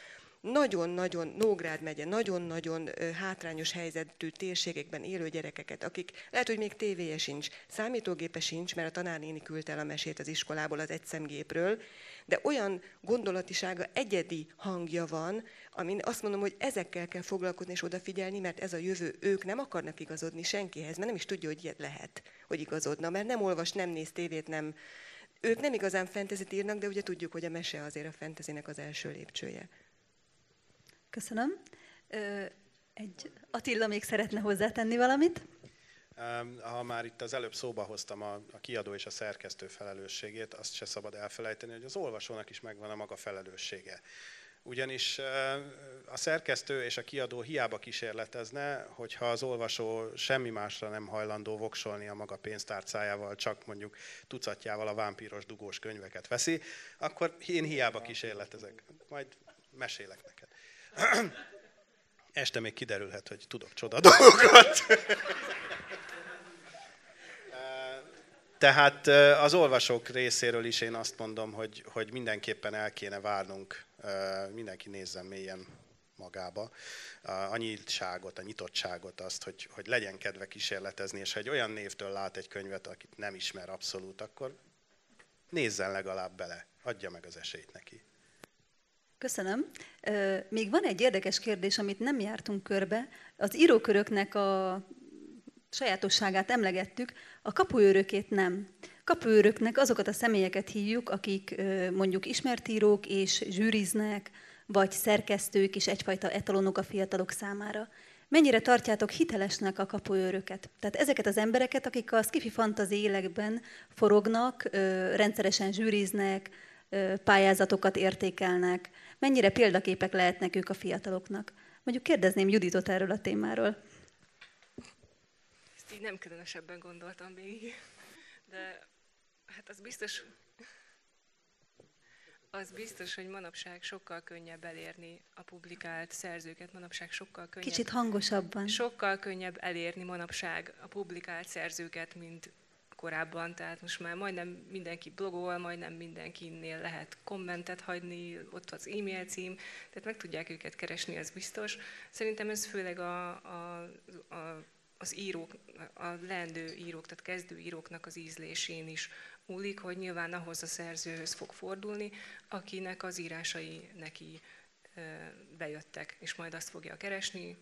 nagyon-nagyon, Nógrád megye, nagyon-nagyon hátrányos helyzetű térségekben élő gyerekeket, akik lehet, hogy még tévéje sincs, számítógépe sincs, mert a tanárnéni küldte el a mesét az iskolából az egyszemgépről, de olyan gondolatisága, egyedi hangja van, amin azt mondom, hogy ezekkel kell foglalkozni és odafigyelni, mert ez a jövő, ők nem akarnak igazodni senkihez, mert nem is tudja, hogy ilyet lehet, hogy igazodna, mert nem olvas, nem néz tévét, nem, ők nem igazán fentezit írnak, de ugye tudjuk, hogy a mese azért a fentezinek az első lépcsője. Köszönöm. Egy Attila még szeretne hozzátenni valamit? Ha már itt az előbb szóba hoztam a, a kiadó és a szerkesztő felelősségét, azt se szabad elfelejteni, hogy az olvasónak is megvan a maga felelőssége. Ugyanis a szerkesztő és a kiadó hiába kísérletezne, hogyha az olvasó semmi másra nem hajlandó voksolni a maga pénztárcájával, csak mondjuk tucatjával a vámpíros dugós könyveket veszi, akkor én hiába kísérletezek. Majd mesélek neked. Este még kiderülhet, hogy tudok csoda dolgokat. Tehát az olvasók részéről is én azt mondom, hogy, hogy mindenképpen el kéne várnunk, mindenki nézzen mélyen magába, a nyíltságot, a nyitottságot, azt, hogy, hogy legyen kedve kísérletezni, és ha egy olyan névtől lát egy könyvet, akit nem ismer abszolút, akkor nézzen legalább bele, adja meg az esélyt neki. Köszönöm. Még van egy érdekes kérdés, amit nem jártunk körbe. Az íróköröknek a sajátosságát emlegettük, a kapuőrökét nem. Kapuőröknek azokat a személyeket hívjuk, akik mondjuk ismert írók és zsűriznek, vagy szerkesztők és egyfajta etalonok a fiatalok számára. Mennyire tartjátok hitelesnek a kapuőröket? Tehát ezeket az embereket, akik a skifi fantazi élekben forognak, rendszeresen zsűriznek, pályázatokat értékelnek, mennyire példaképek lehetnek ők a fiataloknak? Mondjuk kérdezném Juditot erről a témáról így nem különösebben gondoltam végig, de hát az biztos, az biztos, hogy manapság sokkal könnyebb elérni a publikált szerzőket, manapság sokkal könnyebb. Kicsit hangosabban. Sokkal könnyebb elérni manapság a publikált szerzőket, mint korábban, tehát most már majdnem mindenki blogol, majdnem mindenkinél lehet kommentet hagyni, ott az e-mail cím, tehát meg tudják őket keresni, ez biztos. Szerintem ez főleg a, a, a az írók, a leendő írók, tehát kezdő íróknak az ízlésén is múlik, hogy nyilván ahhoz a szerzőhöz fog fordulni, akinek az írásai neki bejöttek, és majd azt fogja keresni.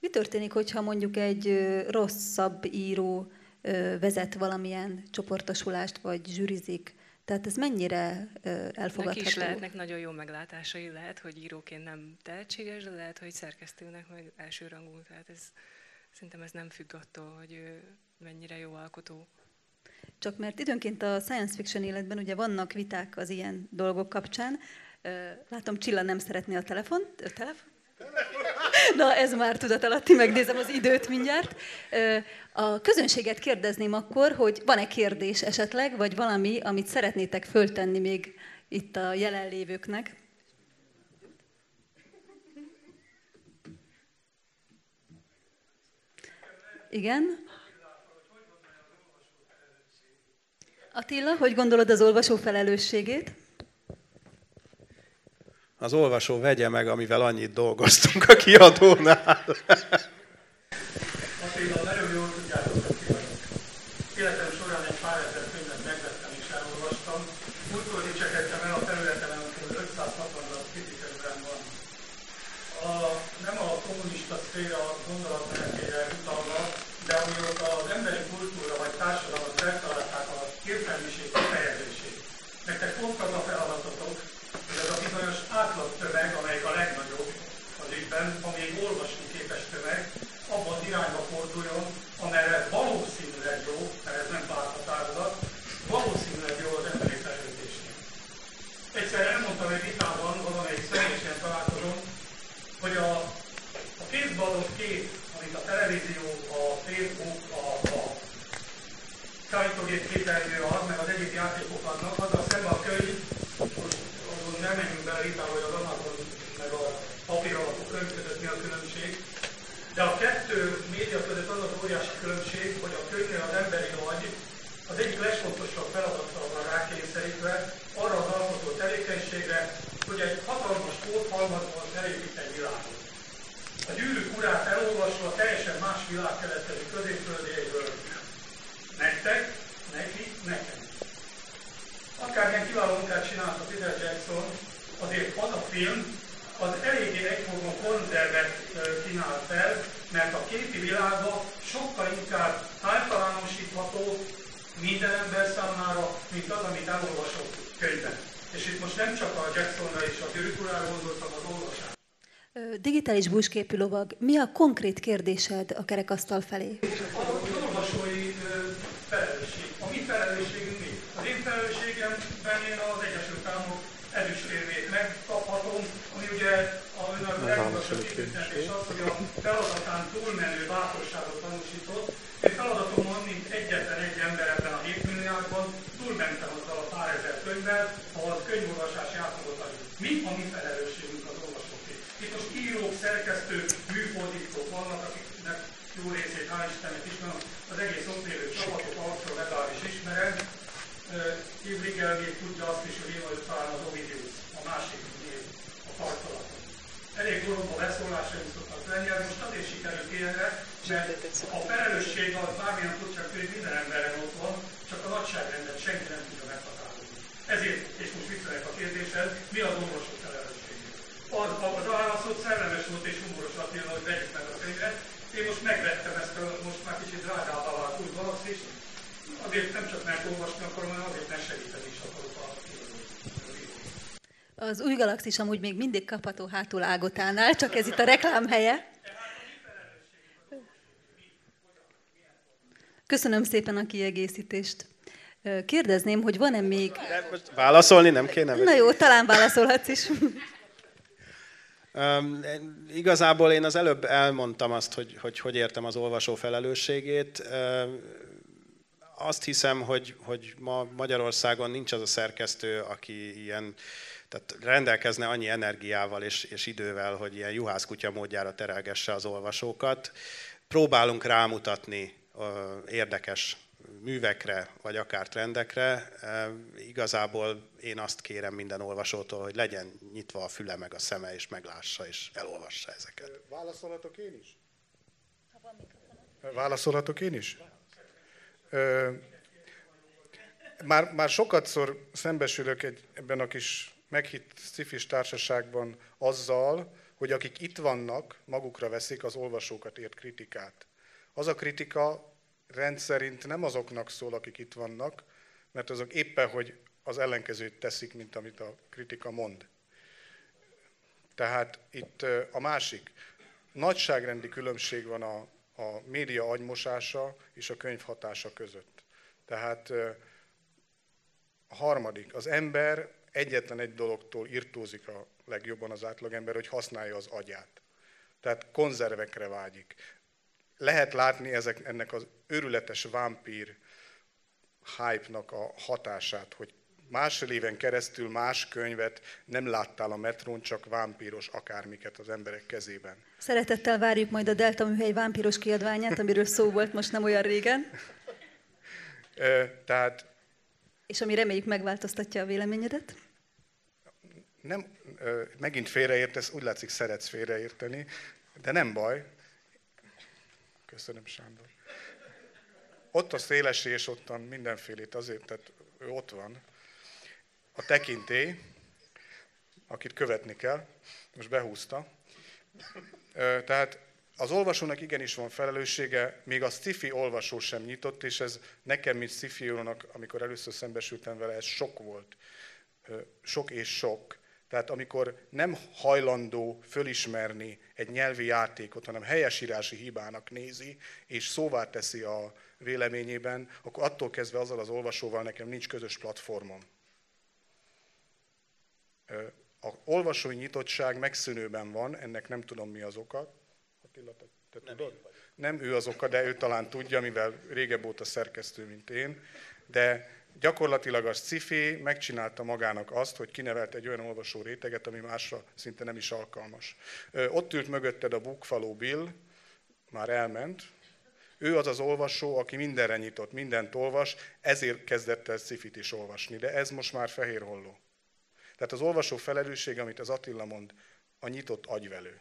Mi történik, hogyha mondjuk egy rosszabb író vezet valamilyen csoportosulást, vagy zsűrizik? Tehát ez mennyire elfogadható? Neki is lehetnek nagyon jó meglátásai, lehet, hogy íróként nem tehetséges, de lehet, hogy szerkesztőnek meg elsőrangú. Tehát ez, Szerintem ez nem függ attól, hogy ő mennyire jó alkotó. Csak mert időnként a science fiction életben ugye vannak viták az ilyen dolgok kapcsán. Látom, Csilla nem szeretné a telefon. A telefon? Na, ez már tudat alatti, megnézem az időt mindjárt. A közönséget kérdezném akkor, hogy van-e kérdés esetleg, vagy valami, amit szeretnétek föltenni még itt a jelenlévőknek? Igen. Attila, hogy gondolod az olvasó felelősségét? Az olvasó vegye meg, amivel annyit dolgoztunk a kiadónál. Attila, nagyon jól tudjátok, hogy Életem során egy pár ezer könyvet megvettem és a területen, amikor 560 darab kritikusban van. A, nem a kommunista szféra gondolatmenetére utalva, de amióta az emberi kultúra vagy társadalmat feltalálták a értelmiség kifejezését. Nektek pont az feladatotok, hogy ez a bizonyos átlag tömeg, amelyik a legnagyobb az ügyben, amíg olvasni képes tömeg, abban az irányba forduljon, amerre valószínűleg jó, mert ez nem párthatározat, valószínűleg jó az emberi fejlődésnek. Egyszer elmondtam egy vitában, valamelyik személyesen találkozom, hogy a, a kézballon kép mint a televízió, a Facebook, a, a számítógép képernyő ad, meg az egyik játékok adnak, a szembe a könyv, most nem menjünk bele vitába, hogy az Amazon meg a papír alapú könyv között mi a különbség, de a kettő média között az az óriási különbség, hogy a könyvnél az emberi agy az egyik legfontosabb feladatra van rákényszerítve, arra az alkotó tevékenységre, hogy egy hatalmas kódhalmazban felépít egy világot a gyűrűk urát elolvasva teljesen más világ keletkezik középföldjéből. Nektek, neki, nekem. Akármilyen kiváló munkát csinált a Peter Jackson, azért az a film, az eléggé egyforma konzervet kínál fel, mert a képi világban sokkal inkább általánosítható minden ember számára, mint az, amit elolvasott könyvben. És itt most nem csak a Jacksonra és a gyűrűk urára gondoltam az olvasás. Digitális búsképű lovag, mi a konkrét kérdésed a kerekasztal felé? Az olvasói felelősség. A mi felelősségünk mi? Az én felelősségemben én az Egyesült Államok ezüstérmét megkaphatom, És az, hogy a feladatán túlmenő bátorságot tanúsított, én feladatomon, mint egyetlen egy ember ebben a 7 milliárdban, túlmentem azzal a pár ezer könyvvel, ahol a könyvolvasás játszott Mi a mi felelősségünk az olvasóké? Itt most írók, szerkesztők, műfordítók vannak, akiknek jó részét, hál' Istennek ismerem, az egész ott lévő csapatok arcról legalábbis ismerem. Ibrigel még tudja azt is, hogy én vagyok talán az Ovidius, a másik név, a parkalaton. Elég goromba beszólásaim szoktak lenni, ez most azért sikerült ilyenre, mert a felelősség az bármilyen furcsa hogy minden emberen ott van, csak a nagyságrendet senki nem tudja meghatározni. Ezért, és most visszanek a kérdéshez, mi az orvosok felelőssége? Az, az válaszot szellemes volt és humoros Attila, hogy vegyük meg a könyvet. Én most megvettem ezt a most már kicsit drágábbá vált új galaxist, azért nem csak olvasni akarom, hanem azért nem segíteni is akarok a az új galaxis amúgy még mindig kapható hátul Ágotánál, csak ez itt a reklám helye. Köszönöm szépen a kiegészítést. Kérdezném, hogy van-e még... De most válaszolni nem kéne? Na jó, talán válaszolhatsz is. Igazából én az előbb elmondtam azt, hogy, hogy hogy értem az olvasó felelősségét. Azt hiszem, hogy, hogy ma Magyarországon nincs az a szerkesztő, aki ilyen, tehát rendelkezne annyi energiával és, és idővel, hogy ilyen juhászkutya módjára terelgesse az olvasókat. Próbálunk rámutatni érdekes művekre, vagy akár trendekre. Igazából én azt kérem minden olvasótól, hogy legyen nyitva a füle meg a szeme, és meglássa, és elolvassa ezeket. Válaszolhatok én is? Válaszolhatok én is? Már, már sokatszor szembesülök egy, ebben a kis meghitt szifis társaságban azzal, hogy akik itt vannak, magukra veszik az olvasókat ért kritikát. Az a kritika rendszerint nem azoknak szól, akik itt vannak, mert azok éppen, hogy az ellenkezőt teszik, mint amit a kritika mond. Tehát itt a másik, nagyságrendi különbség van a, a média agymosása és a könyv hatása között. Tehát a harmadik, az ember egyetlen egy dologtól irtózik a legjobban az átlagember, hogy használja az agyát. Tehát konzervekre vágyik. Lehet látni ezek, ennek az őrületes vámpír hype-nak a hatását, hogy másfél éven keresztül más könyvet nem láttál a metrón, csak vámpíros akármiket az emberek kezében. Szeretettel várjuk majd a Delta műhely vámpíros kiadványát, amiről szó volt most nem olyan régen. Tehát... És ami reméljük megváltoztatja a véleményedet? Nem, megint félreértesz, úgy látszik szeretsz félreérteni, de nem baj. Köszönöm, Sándor. Ott a szélesés, ottan mindenfélét azért, tehát ő ott van a tekintély, akit követni kell, most behúzta. Tehát az olvasónak igenis van felelőssége, még a sci olvasó sem nyitott, és ez nekem, mint sci amikor először szembesültem vele, ez sok volt. Sok és sok. Tehát amikor nem hajlandó fölismerni egy nyelvi játékot, hanem helyesírási hibának nézi, és szóvá teszi a véleményében, akkor attól kezdve azzal az olvasóval nekem nincs közös platformom. A olvasói nyitottság megszűnőben van, ennek nem tudom mi az oka. Attila, te, te nem tudod? Nem ő az oka, de ő talán tudja, mivel régebb óta szerkesztő, mint én. De gyakorlatilag a sci megcsinálta magának azt, hogy kinevelt egy olyan olvasó réteget, ami másra szinte nem is alkalmas. Ott ült mögötted a Bookfaló Bill, már elment, ő az az olvasó, aki mindenre nyitott, mindent olvas, ezért kezdett el sci is olvasni, de ez most már fehér holló. Tehát az olvasó felelősség, amit az Attila mond, a nyitott agyvelő.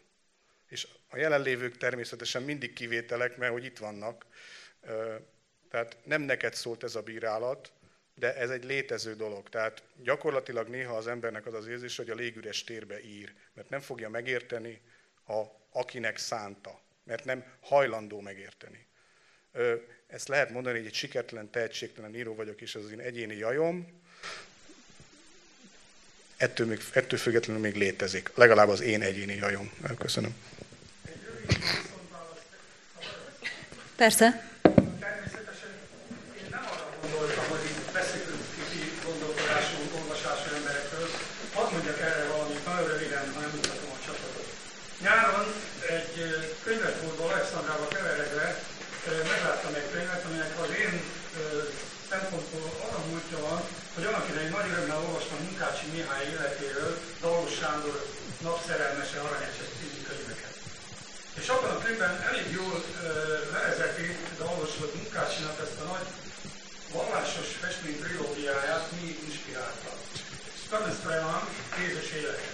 És a jelenlévők természetesen mindig kivételek, mert hogy itt vannak. Tehát nem neked szólt ez a bírálat, de ez egy létező dolog. Tehát gyakorlatilag néha az embernek az az érzés, hogy a légüres térbe ír, mert nem fogja megérteni, a, akinek szánta, mert nem hajlandó megérteni. Ezt lehet mondani, hogy egy sikertelen, tehetségtelen író vagyok, és ez az én egyéni jajom, ettől, még, ettől függetlenül még létezik. Legalább az én egyéni jajom. Köszönöm. Persze. Természetesen én nem arra gondoltam, hogy itt beszélünk ki gondolkodású, olvasású emberekről. Hadd mondjak erre valamit, nagyon röviden, ha nem mutatom a csapatot. Nyáron könyvet Alexandrába keveredve megláttam egy könyvet, aminek az én szempontból arra múltja van, hogy annak idején nagy örömmel olvastam Munkácsi Mihály életéről, Dalos Sándor napszerelmese, aranyecses című könyveket. És abban a könyvben elég jól levezeti Dalos, hogy Munkácsinak ezt a nagy vallásos festmény trilógiáját mi inspirálta. Skanesztrelán, Jézus élete.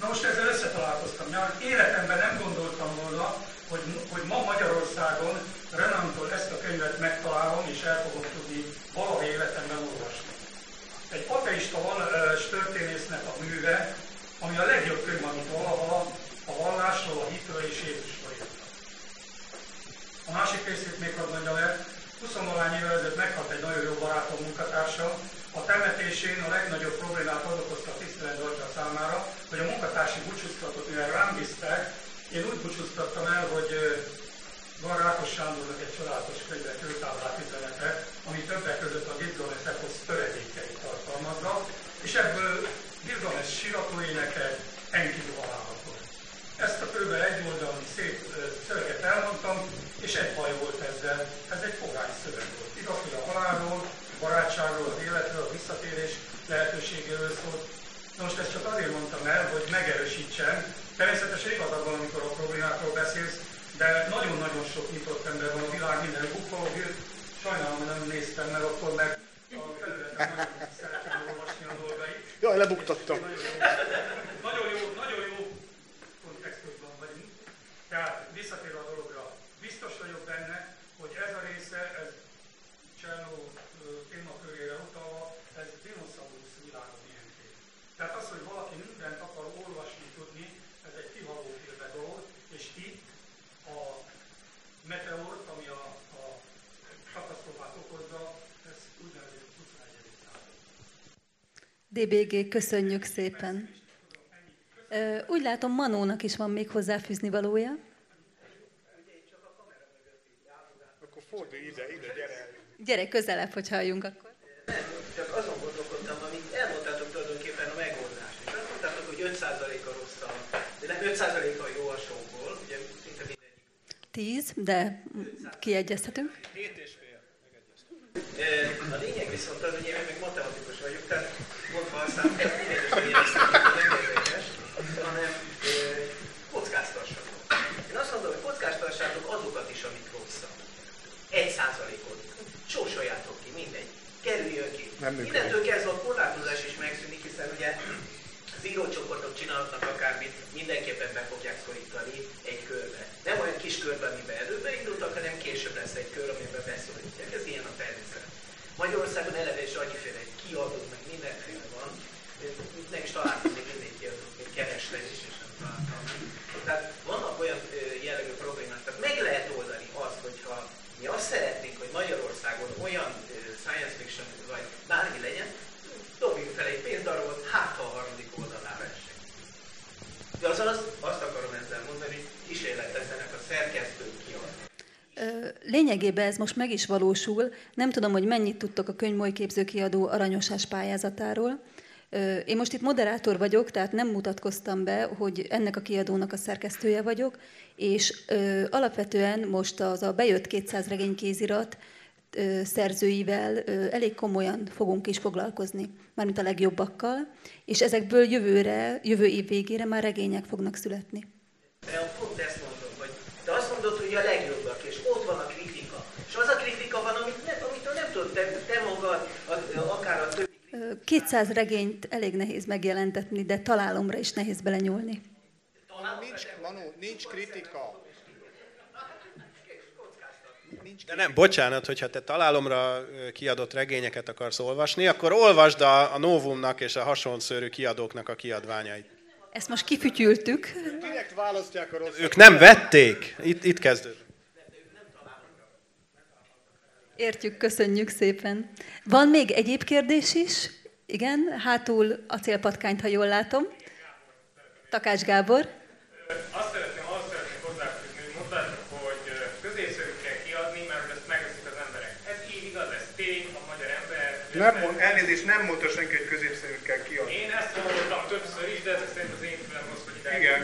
Na most ezzel összetalálkoztam. Életemben nem gondoltam volna, hogy, hogy ma Magyarországon Renantól ezt a könyvet megtalálom, és el fogom tudni valahogy életemben olvasni. Egy ateista történésznek a műve, ami a legjobb könyv, amit valaha a vallásról, a hitről és Jézusról írta. A másik részét még hadd mondja le, 20 évvel ezelőtt meghalt egy nagyon jó barátom munkatársa, a temetésén a legnagyobb problémát az okozta a tisztelet számára, hogy a munkatársi búcsúztatót, mivel rám bíztek, én úgy búcsúztattam el, hogy van Rákos Sándornak egy csodálatos könyve, kőtáblát üzenete, ami többek között a Gilgamesh eposz töredékeit tartalmazza, és ebből Gilgamesh siratóéneke Enkidu halálatot. Ezt a kővel egy oldalon szép szöveget elmondtam, és egy baj volt ezzel. Ez egy fogány szöveg volt. Hogy a halálról, a barátságról, az életről, a visszatérés lehetőségéről szólt. Na most ezt csak azért mondtam el, hogy megerősítsem. Természetesen igazad van, amikor a problémákról beszélsz, de nagyon-nagyon sok nyitott ember van a világ minden bukógért. Sajnálom, hogy nem néztem, mert akkor meg a felületen nagyon szeretném olvasni a dolgait. Jaj, lebuktattam. Nagyon jó, nagyon jó kontextusban vagyunk. Tehát visszatérve a dologra, biztos vagyok benne, hogy ez a része, ez Csernó témakörére utalva, ez dinoszaurusz világon ilyen kép. Tehát az, hogy valaki mindent akar olvasni, tudni, ez egy kihaló dolog, és itt a meteort, ami a, a katasztrófát okozza, ez úgynevezett 21. DBG, köszönjük szépen. Úgy látom, Manónak is van még hozzáfűzni valója. Akkor fordulj ide, ide, gyere. Gyere közelebb, hogy halljunk akkor. Nem, csak azon gondolkodtam, amit elmondtátok tulajdonképpen a megoldást. És azt mondtátok, hogy 5%-a rossz a, de nem 5%-a jó a sokból, ugye szinte mindegyik. 10, de kiegyezhetünk. 7 és fél. A lényeg viszont az, hogy én még matematikus vagyok, tehát mondva a szám, ez mindegy, hogy én ezt nem érdekes, hanem kockáztassatok. Én azt mondom, hogy kockáztassátok azokat is, amik rosszak. Egy százalékot. Sósoljátok ki, mindegy. Kerüljön ki. Nem Innentől kezdve a korlátozás is megszűnik, hiszen ugye az írócsoportok csinálhatnak akármit, mindenképpen be fogják szorítani egy körbe. Nem olyan kis körbe, amiben előbb indultak, hanem később lesz egy kör, amiben beszorítják. Ez ilyen a természet. Magyarországon eleve is annyiféle kiadó, meg mindenféle van. Nem is találtam még mindegy kiadót, még kerestem is, és nem találtam meg. Tehát vannak olyan jellegű problémák, tehát meg lehet oldani azt, hogyha mi azt szeretnénk, hogy Magyarországon olyan science fiction vagy bármi legyen, dobjunk fel egy pénzdarabot, hát ha a harmadik oldalára esik. De az, az azt akarom ezzel mondani, hogy kísérletezzenek a szerkesztők kiadni. Lényegében ez most meg is valósul. Nem tudom, hogy mennyit tudtok a könyvmolyképző kiadó aranyosás pályázatáról. Én most itt moderátor vagyok, tehát nem mutatkoztam be, hogy ennek a kiadónak a szerkesztője vagyok, és alapvetően most az a bejött 200 regénykézirat ö, szerzőivel elég komolyan fogunk is foglalkozni, mármint a legjobbakkal, és ezekből jövőre, jövő év végére már regények fognak születni. Pont ezt mondom, hogy te azt mondod, hogy a legjobbak, és ott van a kritika. És az a kritika van, amit ne, amitől nem tudod te, te magad, akár a többi 200 regényt elég nehéz megjelentetni, de találomra is nehéz belenyúlni. Nincs, Manu, nincs kritika. De nem, bocsánat, hogyha te találomra kiadott regényeket akarsz olvasni, akkor olvasd a, a Novumnak és a hasonszörű kiadóknak a kiadványait. Ezt most kifütyültük. Direkt választják a rossz. Ők nem vették. Itt, itt kezdődött. Értjük, köszönjük szépen. Van még egyéb kérdés is? Igen, hátul a célpatkányt, ha jól látom. Takács Gábor. Azt szeretném, azt szeretném hozzáfűzni, hogy mondtátok, hogy középszerű kell kiadni, mert ezt megeszik az emberek. Ez így igaz, ez tény, a magyar ember. Nem mond, elnézést, nem mondta senki, hogy középszerű kell kiadni. Én ezt hallottam többször is, de ezek szerint az én fülem rossz, hogy ide Igen.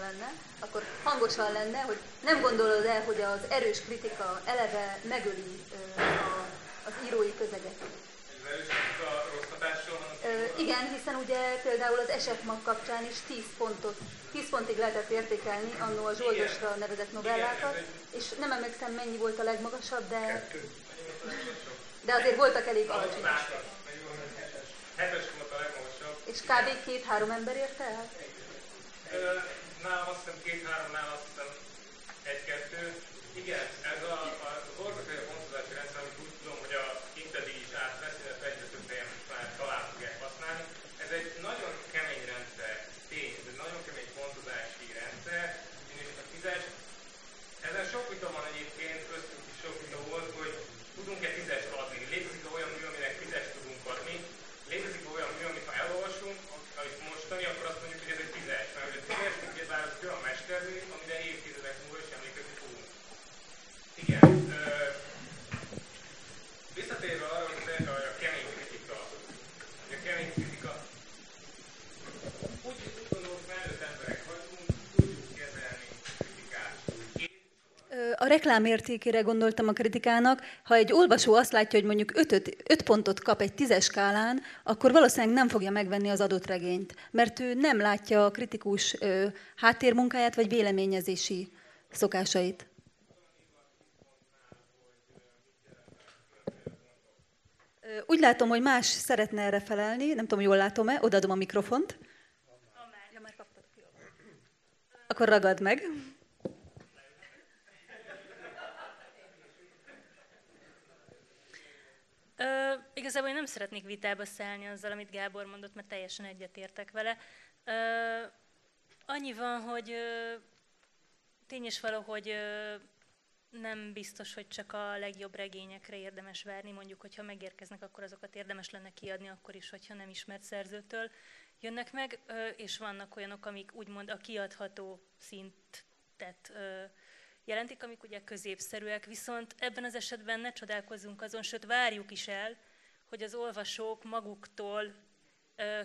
Lenne, akkor hangosan lenne, hogy nem gondolod el, hogy az erős kritika eleve megöli a, az írói közeget? igen, hiszen ugye például az esetmag kapcsán is 10 pontot, 10 pontig lehetett értékelni annó a Zsoldosra nevezett novellákat, és nem emlékszem mennyi volt a legmagasabb, de, de azért voltak elég alacsonyak. És kb. két-három ember érte el? Nálam azt hiszem két-három, nálam azt hiszem egy-kettő. Igen, ez a, a, az orvosi pontozási rendszer, amit úgy tudom, hogy a Intedi is átvesz, illetve egyre több helyen most már talán fogják használni. Ez egy nagyon kemény rendszer, tény, ez egy nagyon kemény pontozási rendszer, és a tízes, ezen sok vita van egyébként, köztünk is sok vita volt, hogy tudunk-e tízest adni. Létezik olyan mű, aminek tízest tudunk adni, létezik olyan mű, amit ha elolvasunk, amit mostani, akkor azt mondjuk, hogy ez egy tízes, mert hogy a tízes, ez egy olyan mestermű, amire évtizedek múlva is emlékezni fogunk. Igen. Visszatérve arra, hogy a kemény kritika, hogy a kemény kritika, úgy, úgy gondolom, felnőtt emberek vagyunk, tudjuk kezelni kritikát. A reklám értékére gondoltam a kritikának. Ha egy olvasó azt látja, hogy mondjuk 5 pontot kap egy tízes skálán, akkor valószínűleg nem fogja megvenni az adott regényt, mert ő nem látja a kritikus háttérmunkáját vagy véleményezési szokásait. Úgy látom, hogy más szeretne erre felelni, nem tudom, jól látom-e, odaadom a mikrofont. Akkor ragad meg. Ö, igazából én nem szeretnék vitába szállni azzal, amit Gábor mondott, mert teljesen egyetértek vele. Ö, annyi van, hogy ö, tény és valahogy ö, nem biztos, hogy csak a legjobb regényekre érdemes várni, mondjuk, hogyha megérkeznek, akkor azokat érdemes lenne kiadni, akkor is, hogyha nem ismert szerzőtől jönnek meg, és vannak olyanok, amik úgymond a kiadható szintet jelentik, amik ugye középszerűek, viszont ebben az esetben ne csodálkozzunk azon, sőt várjuk is el, hogy az olvasók maguktól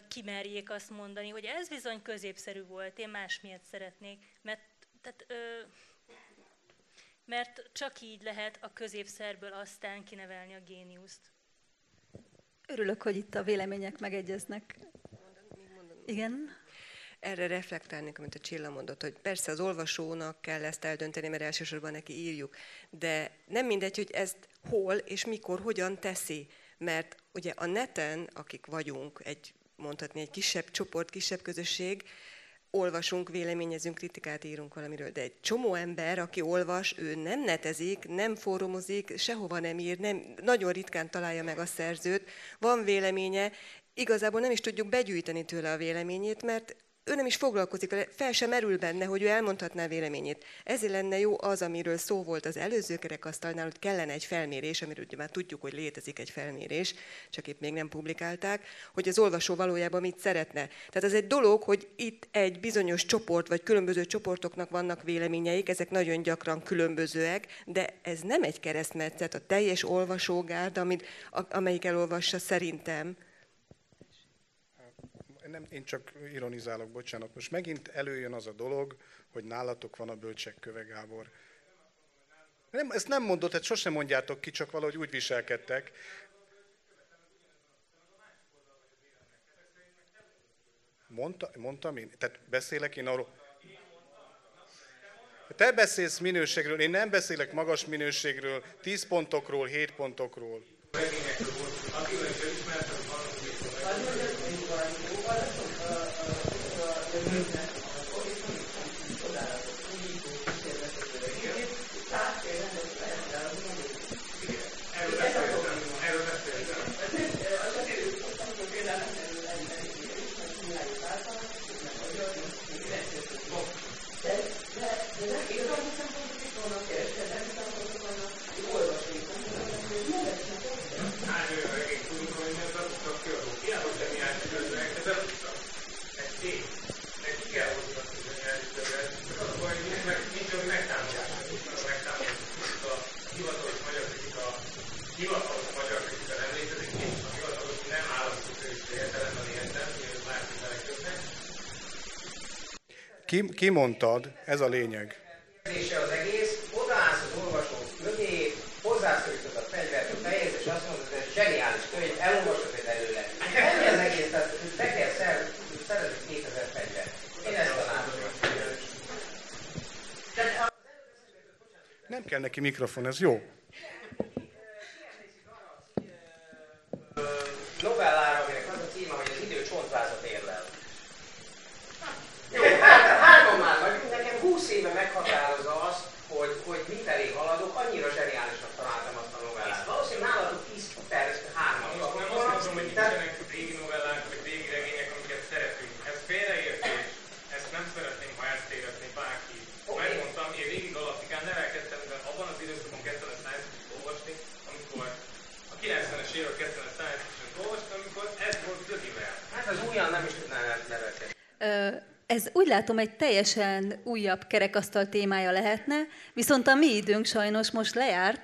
kimerjék azt mondani, hogy ez bizony középszerű volt, én más miatt szeretnék, mert tehát, ö, mert csak így lehet a középszerből aztán kinevelni a géniuszt. Örülök, hogy itt a vélemények megegyeznek. Igen? Erre reflektálnék, amit a Csilla mondott, hogy persze az olvasónak kell ezt eldönteni, mert elsősorban neki írjuk, de nem mindegy, hogy ezt hol és mikor, hogyan teszi, mert ugye a neten, akik vagyunk, egy mondhatni egy kisebb csoport, kisebb közösség, olvasunk, véleményezünk, kritikát írunk valamiről, de egy csomó ember, aki olvas, ő nem netezik, nem fórumozik, sehova nem ír, nem, nagyon ritkán találja meg a szerzőt, van véleménye, igazából nem is tudjuk begyűjteni tőle a véleményét, mert ő nem is foglalkozik vele, fel sem merül benne, hogy ő elmondhatná véleményét. Ezért lenne jó az, amiről szó volt az előző kerekasztalnál, hogy kellene egy felmérés, amiről ugye már tudjuk, hogy létezik egy felmérés, csak itt még nem publikálták, hogy az olvasó valójában mit szeretne. Tehát ez egy dolog, hogy itt egy bizonyos csoport, vagy különböző csoportoknak vannak véleményeik, ezek nagyon gyakran különbözőek, de ez nem egy keresztmetszet, a teljes olvasógárd, amit, amelyik elolvassa szerintem, nem, én csak ironizálok, bocsánat. Most megint előjön az a dolog, hogy nálatok van a bölcsek köve, Gábor. Nem, ezt nem mondott, tehát sosem mondjátok ki, csak valahogy úgy viselkedtek. Mondta, mondtam én? Tehát beszélek én arról... Te beszélsz minőségről, én nem beszélek magas minőségről, 10 pontokról, 7 pontokról. Akivel Amen. Ki, ki mondtad? Ez a lényeg. az egész, odaállsz az olvasó mögé, hozzászorítod a fegyvert a fejhez, és azt mondod, hogy ez zseniális könyv, elolvasod egy előle. Ennyi az egész, tehát be kell szerezni 2000 fegyvert. Én ezt tanácsolom. Nem kell neki mikrofon, ez jó. novellára, aminek az a címe, hogy az idő csontvázat érlel. Jó, hát hárman már vagyunk, nekem 20 éve meghatározza azt, hogy, hogy mifelé haladok, annyira zseniálisnak találtam azt a novellát. Valószínűleg nálatok 10 perc, hárman kapok. Nem azt mondom, hogy nincsenek régi novellák, vagy régi regények, amiket szeretünk. Ez félreértés. Ezt nem szeretném, ha ezt érezné bárki. Okay. Megmondtam, én régi galaktikán nevelkedtem, de abban az időszakban kezdtem a science olvasni, amikor a 90-es évek kezdtem a science olvastam, amikor ez volt Dögivel. Hát az újan nem is tudná nevelkedni. Ez úgy látom egy teljesen újabb kerekasztal témája lehetne, viszont a mi időnk sajnos most lejárt,